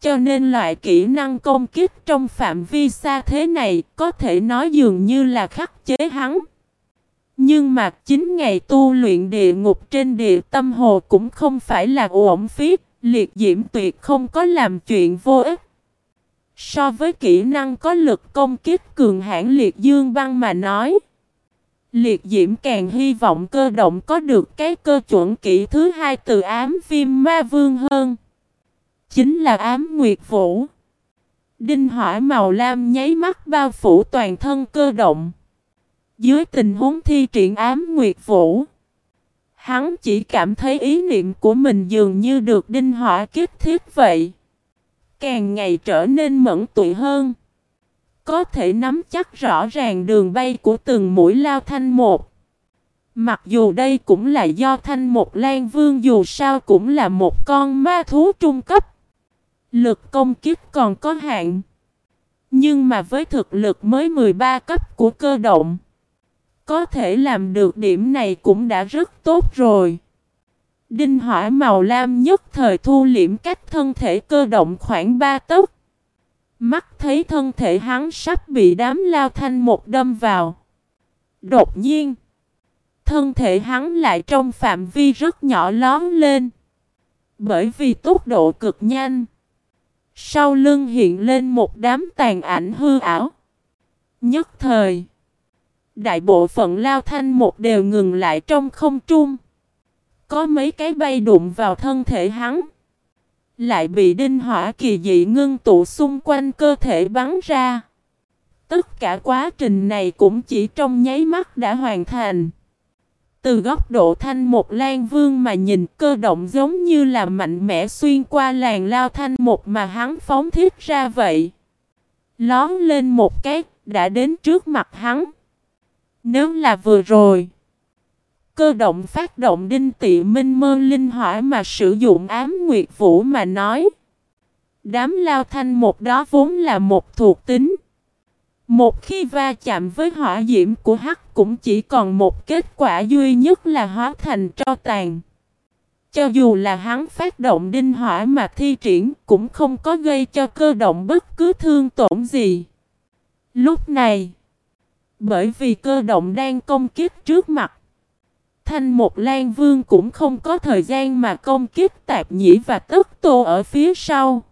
Speaker 1: Cho nên loại kỹ năng công kích trong phạm vi xa thế này có thể nói dường như là khắc chế hắn. Nhưng mà chính ngày tu luyện địa ngục trên địa tâm hồ cũng không phải là uổng phí, liệt diễm tuyệt không có làm chuyện vô ích. So với kỹ năng có lực công kích cường hãn liệt dương băng mà nói. Liệt diễm càng hy vọng cơ động có được cái cơ chuẩn kỹ thứ hai từ ám viêm ma vương hơn. Chính là ám nguyệt vũ. Đinh hỏa màu lam nháy mắt bao phủ toàn thân cơ động. Dưới tình huống thi triển ám nguyệt vũ, hắn chỉ cảm thấy ý niệm của mình dường như được đinh hỏa kích thiết vậy. Càng ngày trở nên mẫn tụy hơn. Có thể nắm chắc rõ ràng đường bay của từng mũi lao thanh một. Mặc dù đây cũng là do thanh một lan vương dù sao cũng là một con ma thú trung cấp. Lực công kiếp còn có hạn. Nhưng mà với thực lực mới 13 cấp của cơ động. Có thể làm được điểm này cũng đã rất tốt rồi. Đinh hỏa màu lam nhất thời thu liễm cách thân thể cơ động khoảng 3 tấc. Mắt thấy thân thể hắn sắp bị đám lao thanh một đâm vào. Đột nhiên, thân thể hắn lại trong phạm vi rất nhỏ lón lên. Bởi vì tốc độ cực nhanh. Sau lưng hiện lên một đám tàn ảnh hư ảo. Nhất thời. Đại bộ phận lao thanh một đều ngừng lại trong không trung. Có mấy cái bay đụng vào thân thể hắn. Lại bị đinh hỏa kỳ dị ngưng tụ xung quanh cơ thể bắn ra. Tất cả quá trình này cũng chỉ trong nháy mắt đã hoàn thành. Từ góc độ thanh một lan vương mà nhìn cơ động giống như là mạnh mẽ xuyên qua làn lao thanh một mà hắn phóng thiết ra vậy. Lón lên một cái, đã đến trước mặt hắn. Nếu là vừa rồi, cơ động phát động đinh tị minh mơ linh hỏa mà sử dụng ám nguyệt vũ mà nói. Đám lao thanh một đó vốn là một thuộc tính. Một khi va chạm với hỏa diễm của hắc cũng chỉ còn một kết quả duy nhất là hóa thành tro tàn. Cho dù là hắn phát động đinh hỏa mà thi triển cũng không có gây cho cơ động bất cứ thương tổn gì. Lúc này, bởi vì cơ động đang công kích trước mặt, Thanh một Lan Vương cũng không có thời gian mà công kích tạp nhĩ và tức tô ở phía sau.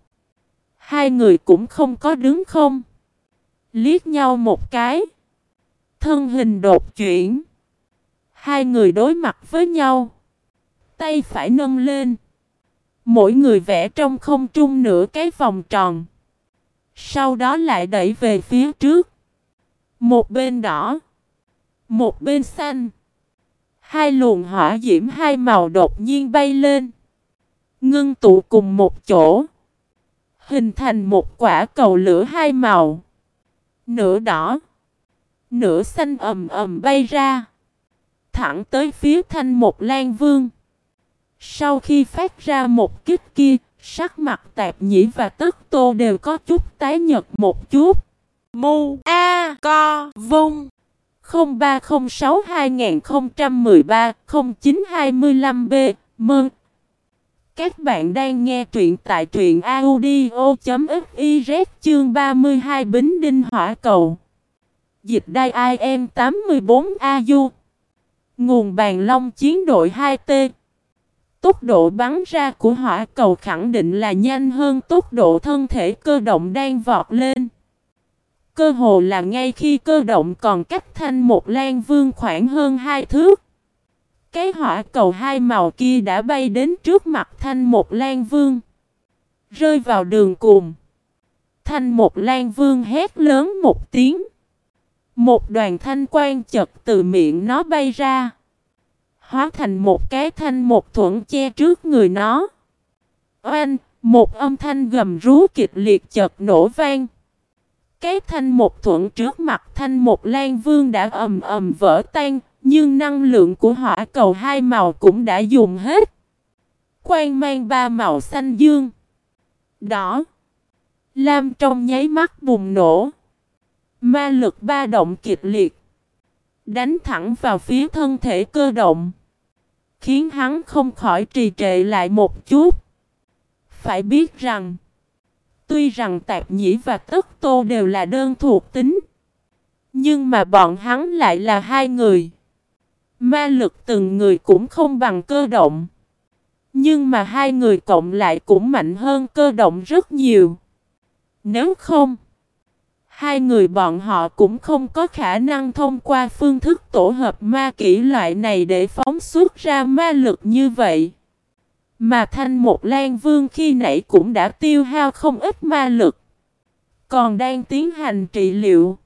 Speaker 1: Hai người cũng không có đứng không. Liếc nhau một cái. Thân hình đột chuyển. Hai người đối mặt với nhau. Tay phải nâng lên. Mỗi người vẽ trong không trung nửa cái vòng tròn. Sau đó lại đẩy về phía trước. Một bên đỏ. Một bên xanh. Hai luồng hỏa diễm hai màu đột nhiên bay lên. Ngưng tụ cùng một chỗ. Hình thành một quả cầu lửa hai màu. Nửa đỏ. Nửa xanh ầm ầm bay ra. Thẳng tới phía thanh một lan vương. Sau khi phát ra một kích kia, sắc mặt tạp nhĩ và tất tô đều có chút tái nhật một chút.
Speaker 2: Mu A Co Vung.
Speaker 1: 0306 2013 0925 B. Mừng. Các bạn đang nghe truyện tại truyện audio.fiz chương 32 Bính Đinh Hỏa Cầu. Dịch đai IM 84 AU Nguồn bàn long chiến đội 2T Tốc độ bắn ra của hỏa cầu khẳng định là nhanh hơn tốc độ thân thể cơ động đang vọt lên. Cơ hồ là ngay khi cơ động còn cách thanh một lan vương khoảng hơn hai thước. Cái hỏa cầu hai màu kia đã bay đến trước mặt thanh một lan vương. Rơi vào đường cùng. Thanh một lan vương hét lớn một tiếng. Một đoàn thanh quang chật từ miệng nó bay ra. Hóa thành một cái thanh một thuẫn che trước người nó. Oanh, một âm thanh gầm rú kịch liệt chật nổ vang. Cái thanh một thuận trước mặt thanh một lan vương đã ầm ầm vỡ tan, nhưng năng lượng của hỏa cầu hai màu cũng đã dùng hết. Quang mang ba màu xanh dương, đỏ, lam trong nháy mắt bùng nổ. Ma lực ba động kịch liệt, đánh thẳng vào phía thân thể cơ động, khiến hắn không khỏi trì trệ lại một chút. Phải biết rằng, Tuy rằng tạp nhĩ và tất tô đều là đơn thuộc tính. Nhưng mà bọn hắn lại là hai người. Ma lực từng người cũng không bằng cơ động. Nhưng mà hai người cộng lại cũng mạnh hơn cơ động rất nhiều. Nếu không, hai người bọn họ cũng không có khả năng thông qua phương thức tổ hợp ma kỹ loại này để phóng xuất ra ma lực như vậy. Mà thanh một lan vương khi nãy cũng đã tiêu hao không ít ma lực. Còn đang tiến hành trị liệu.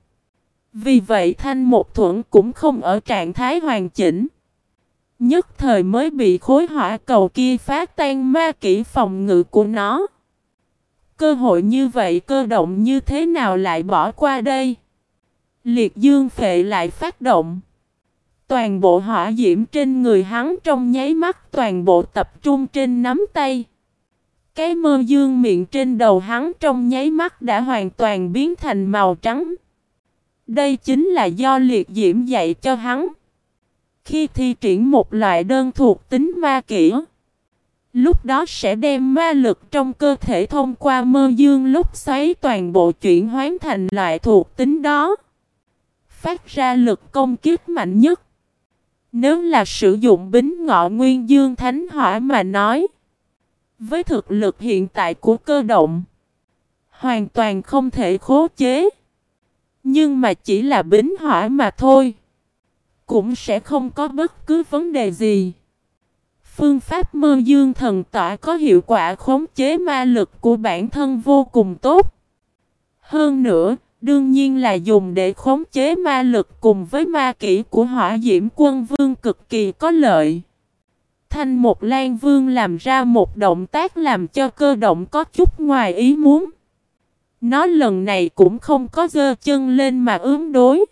Speaker 1: Vì vậy thanh một thuẫn cũng không ở trạng thái hoàn chỉnh. Nhất thời mới bị khối hỏa cầu kia phá tan ma kỹ phòng ngự của nó. Cơ hội như vậy cơ động như thế nào lại bỏ qua đây? Liệt dương phệ lại phát động. Toàn bộ hỏa diễm trên người hắn trong nháy mắt toàn bộ tập trung trên nắm tay. Cái mơ dương miệng trên đầu hắn trong nháy mắt đã hoàn toàn biến thành màu trắng. Đây chính là do liệt diễm dạy cho hắn. Khi thi triển một loại đơn thuộc tính ma kỹ, lúc đó sẽ đem ma lực trong cơ thể thông qua mơ dương lúc xoáy toàn bộ chuyển hóa thành loại thuộc tính đó. Phát ra lực công kích mạnh nhất. Nếu là sử dụng bính ngọ nguyên dương thánh hỏa mà nói, Với thực lực hiện tại của cơ động, hoàn toàn không thể khố chế. Nhưng mà chỉ là bính hỏa mà thôi. Cũng sẽ không có bất cứ vấn đề gì. Phương pháp mơ dương thần tỏa có hiệu quả khống chế ma lực của bản thân vô cùng tốt. Hơn nữa, đương nhiên là dùng để khống chế ma lực cùng với ma kỹ của hỏa diễm quân vương cực kỳ có lợi. Thanh một lan vương làm ra một động tác làm cho cơ động có chút ngoài ý muốn. Nó lần này cũng không có dơ chân lên mà ướm đối.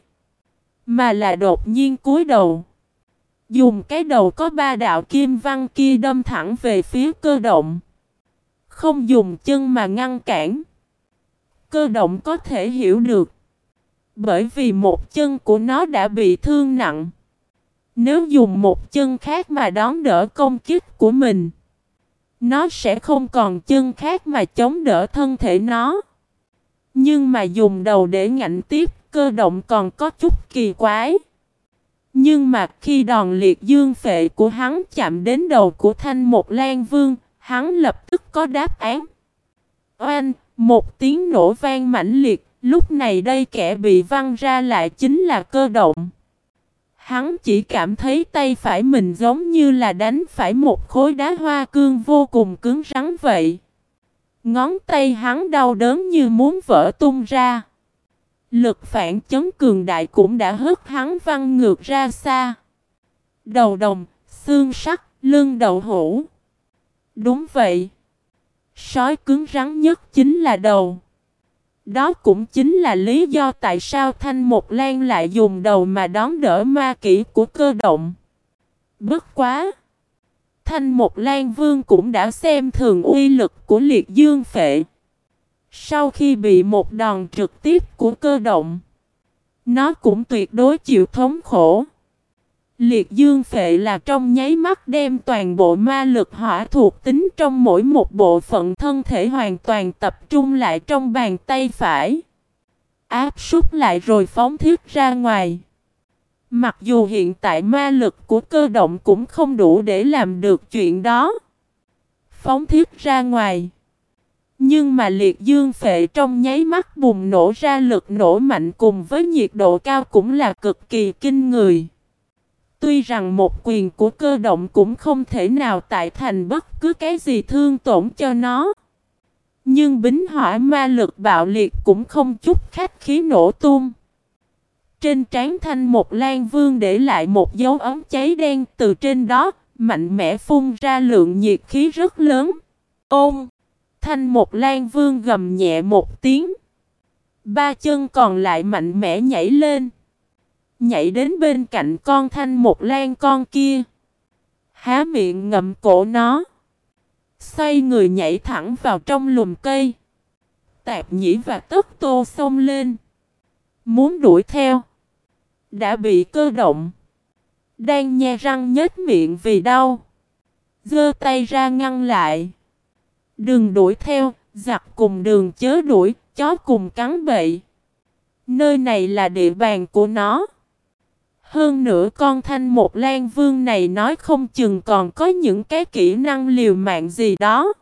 Speaker 1: Mà là đột nhiên cúi đầu. Dùng cái đầu có ba đạo kim văn kia đâm thẳng về phía cơ động. Không dùng chân mà ngăn cản. Cơ động có thể hiểu được. Bởi vì một chân của nó đã bị thương nặng. Nếu dùng một chân khác mà đón đỡ công kích của mình. Nó sẽ không còn chân khác mà chống đỡ thân thể nó. Nhưng mà dùng đầu để ngạnh tiếp cơ động còn có chút kỳ quái. Nhưng mà khi đòn liệt dương phệ của hắn chạm đến đầu của thanh một lan vương, hắn lập tức có đáp án. Oanh, một tiếng nổ vang mãnh liệt, lúc này đây kẻ bị văng ra lại chính là cơ động. Hắn chỉ cảm thấy tay phải mình giống như là đánh phải một khối đá hoa cương vô cùng cứng rắn vậy. Ngón tay hắn đau đớn như muốn vỡ tung ra. Lực phản chấn cường đại cũng đã hất hắn văng ngược ra xa. Đầu đồng, xương sắt, lưng đầu hũ. Đúng vậy. Sói cứng rắn nhất chính là đầu. Đó cũng chính là lý do tại sao Thanh Một Lan lại dùng đầu mà đón đỡ ma kỹ của cơ động. Bất quá! Thanh Một Lan Vương cũng đã xem thường uy lực của liệt dương phệ. Sau khi bị một đòn trực tiếp của cơ động, nó cũng tuyệt đối chịu thống khổ. Liệt dương phệ là trong nháy mắt đem toàn bộ ma lực hỏa thuộc tính trong mỗi một bộ phận thân thể hoàn toàn tập trung lại trong bàn tay phải. Áp súc lại rồi phóng thiết ra ngoài. Mặc dù hiện tại ma lực của cơ động cũng không đủ để làm được chuyện đó. Phóng thiết ra ngoài. Nhưng mà liệt dương phệ trong nháy mắt bùng nổ ra lực nổ mạnh cùng với nhiệt độ cao cũng là cực kỳ kinh người. Tuy rằng một quyền của cơ động cũng không thể nào tại thành bất cứ cái gì thương tổn cho nó. Nhưng bính hỏa ma lực bạo liệt cũng không chút khách khí nổ tung. Trên trán thanh một lan vương để lại một dấu ấm cháy đen từ trên đó, mạnh mẽ phun ra lượng nhiệt khí rất lớn. Ôm! Thanh một lan vương gầm nhẹ một tiếng. Ba chân còn lại mạnh mẽ nhảy lên. Nhảy đến bên cạnh con thanh một lan con kia. Há miệng ngậm cổ nó. Xoay người nhảy thẳng vào trong lùm cây. Tạp nhĩ và tất tô xông lên. Muốn đuổi theo. Đã bị cơ động. Đang nhe răng nhếch miệng vì đau. Giơ tay ra ngăn lại. Đừng đuổi theo, giặc cùng đường chớ đuổi, chó cùng cắn bậy. Nơi này là địa bàn của nó. Hơn nữa con thanh một lan vương này nói không chừng còn có những cái kỹ năng liều mạng gì đó.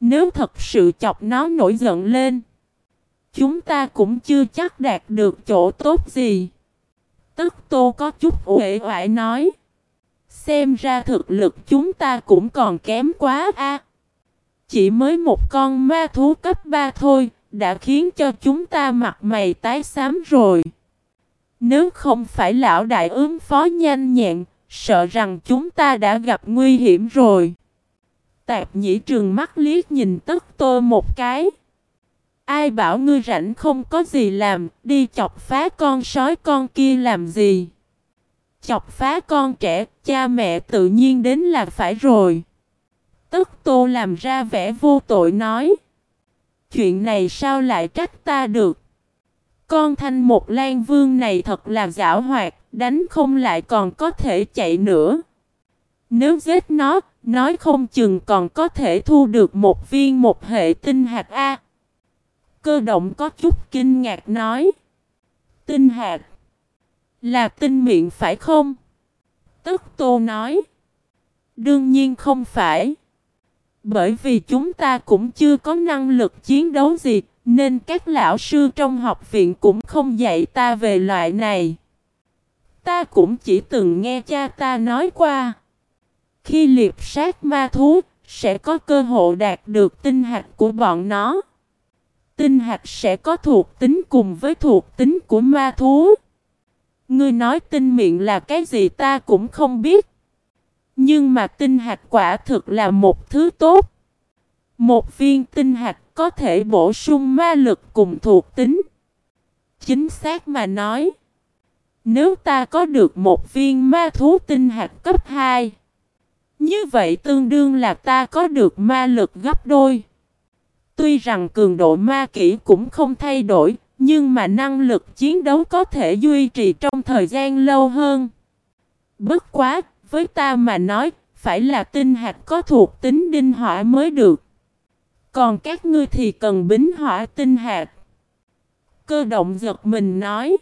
Speaker 1: Nếu thật sự chọc nó nổi giận lên, chúng ta cũng chưa chắc đạt được chỗ tốt gì. Tức tô có chút uể oải nói. Xem ra thực lực chúng ta cũng còn kém quá a. Chỉ mới một con ma thú cấp 3 thôi, đã khiến cho chúng ta mặt mày tái xám rồi. Nếu không phải lão đại ứng phó nhanh nhẹn, sợ rằng chúng ta đã gặp nguy hiểm rồi. Tạp nhĩ trường mắt liếc nhìn tất tô một cái. Ai bảo ngươi rảnh không có gì làm, đi chọc phá con sói con kia làm gì? Chọc phá con trẻ, cha mẹ tự nhiên đến là phải rồi. Tất tô làm ra vẻ vô tội nói. Chuyện này sao lại trách ta được? Con thanh một lan vương này thật là giả hoạt, đánh không lại còn có thể chạy nữa. Nếu giết nó, nói không chừng còn có thể thu được một viên một hệ tinh hạt A. Cơ động có chút kinh ngạc nói. Tinh hạt. Là tinh miệng phải không? Tức tô nói. Đương nhiên không phải. Bởi vì chúng ta cũng chưa có năng lực chiến đấu gì, nên các lão sư trong học viện cũng không dạy ta về loại này. Ta cũng chỉ từng nghe cha ta nói qua. Khi liệp sát ma thú, sẽ có cơ hội đạt được tinh hạt của bọn nó. Tinh hạt sẽ có thuộc tính cùng với thuộc tính của ma thú. Ngươi nói tinh miệng là cái gì ta cũng không biết. Nhưng mà tinh hạt quả thực là một thứ tốt. Một viên tinh hạt có thể bổ sung ma lực cùng thuộc tính. Chính xác mà nói. Nếu ta có được một viên ma thú tinh hạt cấp 2. Như vậy tương đương là ta có được ma lực gấp đôi. Tuy rằng cường độ ma kỹ cũng không thay đổi, nhưng mà năng lực chiến đấu có thể duy trì trong thời gian lâu hơn. Bất quá, với ta mà nói, phải là tinh hạt có thuộc tính đinh hỏa mới được. Còn các ngươi thì cần bính hỏa tinh hạt. Cơ động giật mình nói.